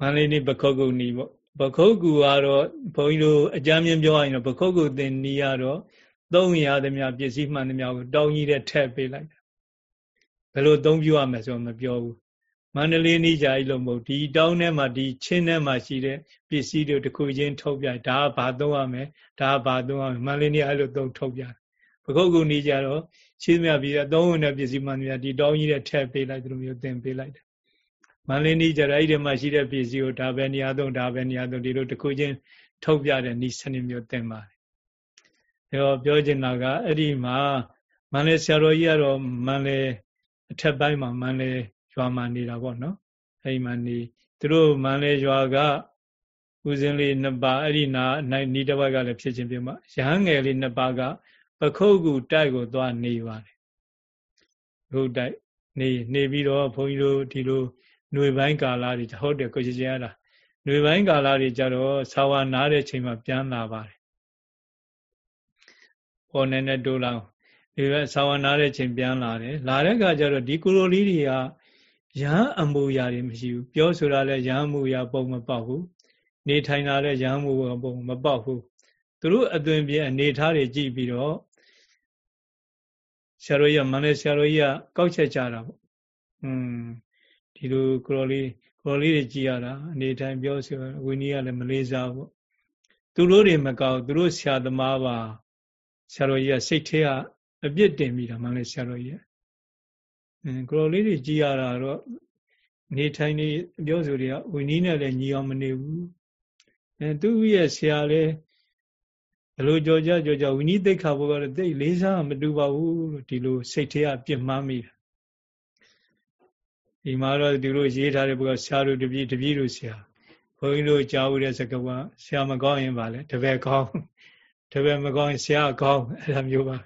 မန္တလေးနေပခုတ်ကုတ်နီးပေါ့ပခုတ်ကူကတော့ဘုန်းကြီးတို့အကြမ်းမြင်ပြောရရင်တော့ပခုတ်ကူသင်နီးကတော့ သုံးရသမျှပစ္စည်းမှန်သမျှကိုတောင်းကြီးတဲ့ထည့်ပေးလိုက်တာဘယ်လိုသုံးပြရမလဲဆိုတော့မပြောဘူးမန္တလေးနီးကြကြီးလို့မဟုတ်ဒီတောင်းထဲမှာဒီချင်းထဲမှာရှိတဲ့ပစ္စည်းတွေတစ်ခုချင်းထုတ်ပြဒါကဘာသုံးရမလဲဒါကဘာသုံးရမလဲမန္တလေးနီးအဲ့လိုသုံးထုတ်ပြပခုတ်ကူနီးကြတော့ရှင်းမြပြီးတော့သုံးဝင်တဲ့ပစ္စည်းမှန်သမျှဒီတောင်းကြီးတဲ့ထည့်ပေးလိုက်သူမျိုးသင်ပေးလိုက်တယ်မန္တလေးနီးကြတော့အဲ့ဒီမှာရှိတဲ့ပစ္စည်းကိုဒါပဲနေရာသုံးဒါပဲနေရာသုံးဒီလိုတစ်ခုချင်းထုတ်ပြတဲ့နီးစနစ်မျိုးသင်ပါတယ်ဒါ တော့ပြောချင်တာကအဲ့ဒီမှာမန္တလေးဆရာတော်ကြီးကတော့မန္တလေးအထက်ပိုင်းမှာမန္တလေးရွာမှာနေတာပေါ့နော်အဲ့ဒီမှာနေသူတို့မန္တလေးရွာကဦးစင်းလေးနှစ်ပါးအဲ့ဒီနာနိုင်နီးတစ်ပတ်ကလည်းဖြစ်ချင်းပြမရဟန်းငယ်လေးနှစ်ပါးကပခုတ်ကူတိုက်ကိုသွားနေပါတယ်ဘုတိုက်နေနေပြီးတော့ဘုန်းကြီးတို့ဒီလိုຫນွေပိုင်းကာလတွေဟုတ်တယ်ကိုကြီးကြီးရတာຫນွေပိုင်းကာလတွေကြတော့သာဝနားတဲ့ချိန်မှာပြန်လာပါတယ် ပေါ်နေနဲ့တိုးလောင်ဒီဘက်သာဝနာတဲ့ချိန်ပြန်လာတယ်လာတဲ့အခါကျတော့ဒီကုလိုလေးတွေကရဟန်းအမူအရာတွေမရှိဘူးပြောဆိုတာလဲရဟန်းအမူအရာပုံမပေါက်ဘူးနေထိုင်တာလဲရဟန်းအမူအရာပုံမပေါက်ဘူးသူတို့အသွင်ပြအနေထားတွေကြည့်ပြီးတော့ဆရာတော်ကြီးကမန္တလေးဆရာတော်ကြီးကကောက်ချက်ကြတာပေါ့อืมဒီလိုကုလိုလေးကုလိုလေးတွေကြည့်ရတာအနေထိုင်ပြောဆိုဝိနည်းကလည်းမလေးစားဘူးသူတို့တွေမကောက်သူတို့ဆရာသမားပါ ဆရာတော်ကြီးကစိတ်ထဲကအပြစ်တင်မိတာမှလည်းဆရာတော်ကြီးအင်းကိုလိုလေးတွေကြည်ရတာတော့နေထိုင်နေပြောဆိုတွေကဝိနည်းနဲ့လည်းညီအောင်မနေဘူးအဲသူရဲ့ဆရာလည်းဘလို့ကြောကြကြောကြဝိနည်းသိက္ခာဘုရားလည်းသိလေးစားမတူပါဘူးလို့ဒီလိုစိတ်ထဲအပြစ်မှားမိတာဒီမှာတော့သူတို့ရေးထားတဲ့ဘုရားဆရာတို့တပည့်တပည့်တို့ဆရာဘုန်းကြီးတို့ကြားဦးတဲ့စကားကဆရာမကောင်းရင်ပါလေတပည့်ကောင်း တပည့်မကောင်းရင်ဆရာကောင်းအဲ့ဒါမျိုးပါ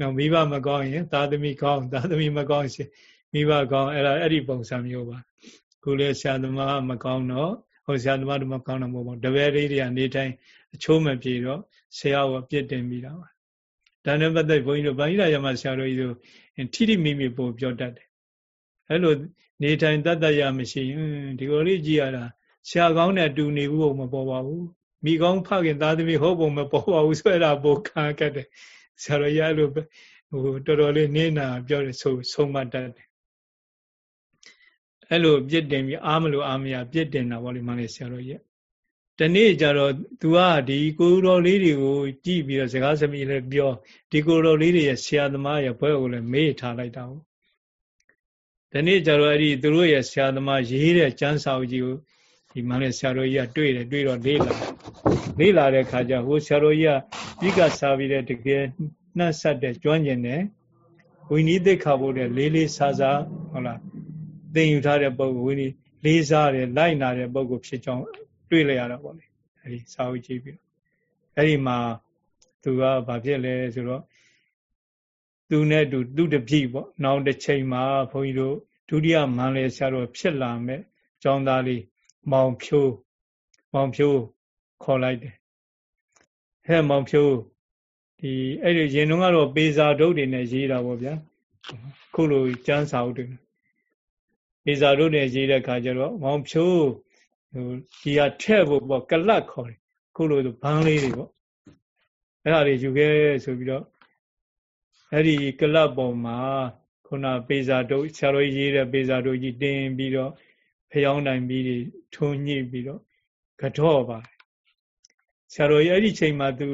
နော်မိဘမကောင်းရင်သာသမီကောင်းသာသမီမကောင်းရင်မိဘကောင်းအဲ့ဒါအဲ့ဒီပုံစံမျိုးပါခုလေဆရာသမားမကောင်းတော့ဟိုဆရာသမားတို့မကောင်းတော့မဟုတ်ဘူးတပည့်လေးတွေကနေတိုင်းအချိုးမပြေတော့ဆရာကပြစ်တင်မိတာပါဒါနဲ့ပတ်သက်ဘုန်းကြီးတို့ဗာဏိရယမဆရာတို့ကြီးတို့ထိထိမိမိပို့ပြောတတ်တယ်အဲ့လိုနေထိုင်တတ်တတ်ရမရှိရင်ဒီလိုလေးကြည့်ရတာဆရာကောင်းနဲ့တူနေဘူးမပေါ်ပါဘူး မိကောင်းဖခင်သားသမီးဟုတ်ပုံမပေါ်ပါဘူးဆွဲတာပိုခံကတ်တယ်ဆရာတော်ရလို့ဟိုတော်တော်လေးနင်းနာပြောတယ်ဆိုဆုံးမတတ်တယ်အဲ့လိုပြစ်တင်ပြီးအားမလို့အားမရပြစ်တင်တာဗောလေမလေးဆရာတော်ကြီးတနေ့ကျတော့ तू ကဒီကိုတော်လေးတွေကိုကြည့်ပြီးတော့စကားစမိလည်းပြောဒီကိုတော်လေးတွေရဲ့ဆရာသမားရဲ့ဘွဲကိုလည်းမေ့ထားလိုက်တာဟုတ်ဒီနေ့ကျတော့အဲ့ဒီသူတို့ရဲ့ဆရာသမားရေးတဲ့ကျမ်းစာအုပ်ကြီးကိုဒီမလေးဆရာတော်ကြီးကတွေ့တယ်တွေ့တော့လေးလာ လေ့လာတဲ့ခါကျဟိုဆရာတော်ကြီးကပြီးကစားပြီးတဲ့တကယ်နှံ့ဆက်တဲ့ကျွမ်းကျင်တဲ့ဝိနည်းသိခါဖို့တဲ့လေးလေးစားစားဟုတ်လားသင်ယူထားတဲ့ပုံဝိနည်းလေးစားတယ်လိုက်နာတဲ့ပုံကိုဖြစ်ကြောင်းတွေ့လိုက်ရတာပေါ့လေအဲဒီစာအုပ်ကြည့်ပြီးတော့အဲဒီမှာသူကဘာဖြစ်လဲဆိုတော့သူနဲ့တူသူတပြိပေါ့နောက်တစ်ချိန်မှာဘုန်းကြီးတို့ဒုတိယမန္လေဆရာတော်ဖြစ်လာမဲ့ကျောင်းသားလေးမောင်ဖြိုးမောင်ဖြိုး ခေါ်လိုက်တယ်ဟဲ့မောင်ဖြိုးဒီအဲ့ဒီရင်တုန်းကတော့ပေစာဒုတ်တွေနဲ့ရေးတာပေါ့ဗျာခုလိုကျမ်းစာအုပ်တွေပေစာဒုတ်နဲ့ရေးတဲ့ခါကျတော့မောင်ဖြိုးဟိုဒီဟာထဲ့ဖို့ပေါ့ကလတ်ခေါ်တယ်ခုလိုဘန်းလေးတွေပေါ့အဲ့ဒါတွေယူခဲ့ဆိုပြီးတော့အဲ့ဒီကလပ်ပေါ်မှာခုနပေစာတို့ဆရာတော်ကြီးရေးတဲ့ပေစာတို့ကြီးတင်ပြီးတော့ဖျောင်းနိုင်ပြီးထုံညှိပြီးတော့ကတော့ပါ ဆရာတော်ကြီးအဲ့ဒီချိန်မှာသူ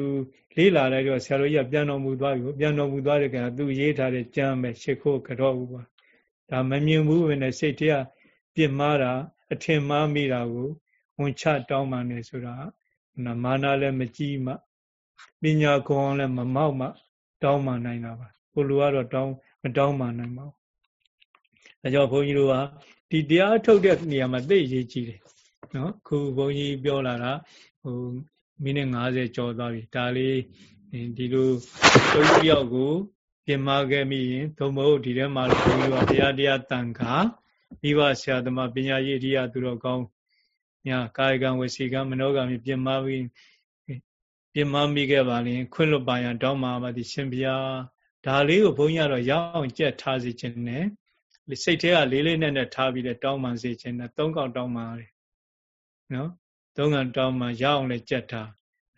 လေးလာလိုက်တော့ဆရာတော်ကြီးကပြန်တော်မူသွားပြီပြန်တော်မူသွားတဲ့ကံသူရေးထားတဲ့ကြမ်းပဲရှ िख ိုးကတော့ဘူးပါဒါမမြင်ဘူးပဲနဲ့စိတ်ထဲကပြစ်မှားတာအထင်မှားမိတာကိုဝန်ချတောင်းပန်နေဆိုတာမာနလည်းမကြီးမှပညာကုံအောင်လည်းမမောက်မှ တောင်းပန်နိုင်တာပါကိုလူကတော့တောင်းမတောင်းပန်နိုင်ပါဘူးဒါကြောင့်ဘုန်းကြီးတို့ကဒီတရားထုတ်တဲ့နေရာမှာသိရေးကြည့်တယ်နော်ခုဘုန်းကြီးပြောလာတာဟို မိနစ်90ကျော်သွားပြီဒါလေးဒီလိုတုံးပြောက်ကိုပြင်မာခဲ့မိရင်သို့မဟုတ်ဒီထဲမှာဘုန်းကြီးတို့ကတရားတရားတန်ခါမိဘဆရာသမားပညာရည်တရားသူတော်ကောင်းညာကာယကံဝစီကံမနောကံပြင်မာပြီးပြင်မမိခဲ့ပါရင်ခွင့်လွတ်ပါရန်တောင်းပါပါသည်ရှင်ဘုရားဒါလေးကိုဘုန်းကြီးကတော့ရအောင်ကြက်ထားစေခြင်းနဲ့စိတ်ထဲကလေးလေးနဲ့နဲ့ထားပြီးတော့တောင်းပန်စေခြင်းနဲ့သုံးកောက်တောင်းပါရတယ်နော် သုံးកောက်တောင်းမှရအောင်လည်းကြက်ထား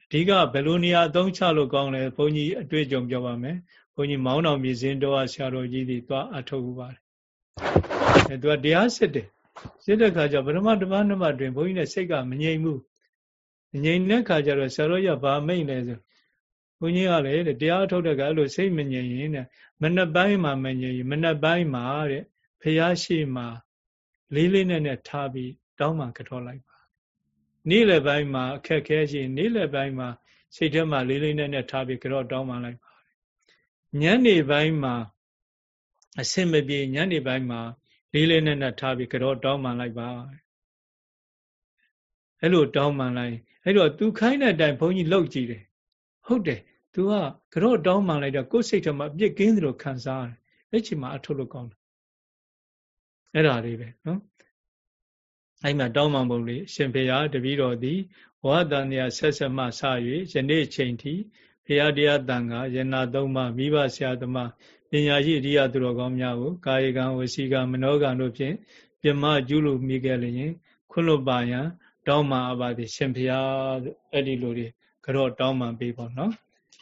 အဓိကဘယ်လိုနေရာအသုံးချလို့ကောင်းလဲဘုန်းကြီးအတွေ့အကြုံပြောပါမယ်ဘုန်းကြီးမောင်းတော်မြေစင်းတော်ဆရာတော်ကြီးတွေသွားအထုတ်ဥပါတယ်အဲသူကတရားစစ်တယ်စစ်တဲ့ခါကျပထမတစ်ပတ်နှစ်ပတ်တွင်ဘုန်းကြီးနဲ့စိတ်ကမငြိမ်ဘူးငြိမ်တဲ့ခါကျတော့ဆရာတော်ရဘာမိတ်လဲဆိုဘုန်းကြီးကလည်းတရားထုတ်တဲ့ကအဲ့လိုစိတ်မငြိမ်ရင်တဲ့မနှပိုင်းမှာမငြိမ်ရင်မနှပိုင်းမှာတဲ့ဖះရှိမှာလေးလေးနဲ့နဲ့ထားပြီးတောင်းမှကြောလိုက်ပါ နေ့လယ်ပိုင်းမှာအခက်ခဲရှိရင်နေ့လယ်ပိုင်းမှာစိတ်ထဲမှာလေးလေးနဲ့နဲ့ထားပြီးကြောတောင်းမှလိုက်ပါညနေပိုင်းမှာအဆင်မပြေညနေပိုင်းမှာလေးလေးနဲ့နဲ့ထားပြီးကြောတောင်းမှလိုက်ပါအဲ့လိုတောင်းမှလိုက်အဲ့တော့ तू ခိုင်းတဲ့အတိုင်းဘုန်းကြီးလှုပ်ကြည့်တယ်ဟုတ်တယ် तू ကကြော့တောင်းမှလိုက်တော့ကိုယ်စိတ်ထဲမှာပြစ်ကင်းသလိုခံစားရတယ်အဲ့ချိန်မှာအထုတ်လို့ကောင်းတယ်အဲ့ဒါလေးပဲနော် အဲ့မှာတောင်းမှပုံလေးရှင်ဖေယတပည့်တော်သည်ဝါဒန်ရဆက်ဆက်မှစ၍ယနေ့ချိန်ထိဖရာတရားတန်ခါယနာသုံးပါမိဘဆရာသမားပညာရှိအရိယသူတော်ကောင်းများကိုကာယကံဝစီကံမနောကံတို့ဖြင့်ပြမကျူးလို့မိခဲ့လျင်ခွလွတ်ပါယံတောင်းပန်အပ်ပါသည်ရှင်ဖျားအဲ့ဒီလိုတွေကြော့တောင်းပန်ပေးပေါ့နော်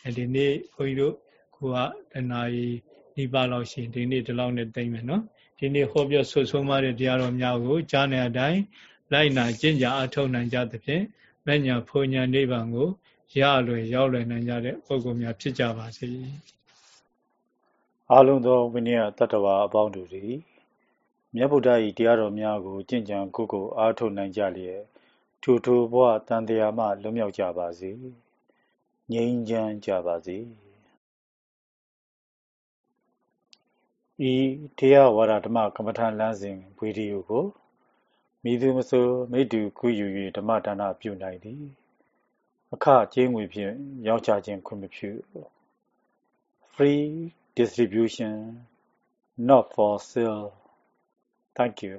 အဲ့ဒီနေ့ခွန်ကြီးတို့ကိုကတနာရီဒီပါလောက်ရှိဒီနေ့ဒီလောက်နဲ့တိမ့်မယ်နော် ဒီနေ့ဟောပြောဆွဆုံးမတဲ့တရားတော်များကိုကြားနေတဲ့အတိုင်းလိုက်နာကျင့်ကြအထောက်နိုင်ကြသဖြင့်မညာဖုန်ညာနိဗ္ဗာန်ကိုရလွယ်ရောက်လွယ်နိုင်ကြတဲ့ပုဂ္ဂိုလ်များဖြစ်ကြပါစေအားလုံးသောဝိနည်းတတ္တဝါအပေါင်းတို့သည်မြတ်ဗုဒ္ဓ၏တရားတော်များကိုကျင့်ကြံကိုယ်ကိုအားထုတ်နိုင်ကြလျက်ထိုထိုဘဝတန်တရားမှလွတ်မြောက်ကြပါစေငြိမ်းချမ်းကြပါစေ ဤတရားဝါဒဓမ္မကမ္မထာလမ်းစဉ်ဗီဒီယိုကိုမိသူမဆိုမိတူခုယူ၍ဓမ္မဒါနပြုနိုင်သည် အခကျေးငွေဖြင့်ရောင်းချခြင်းခွင့်မပြု free distribution not for sale thank you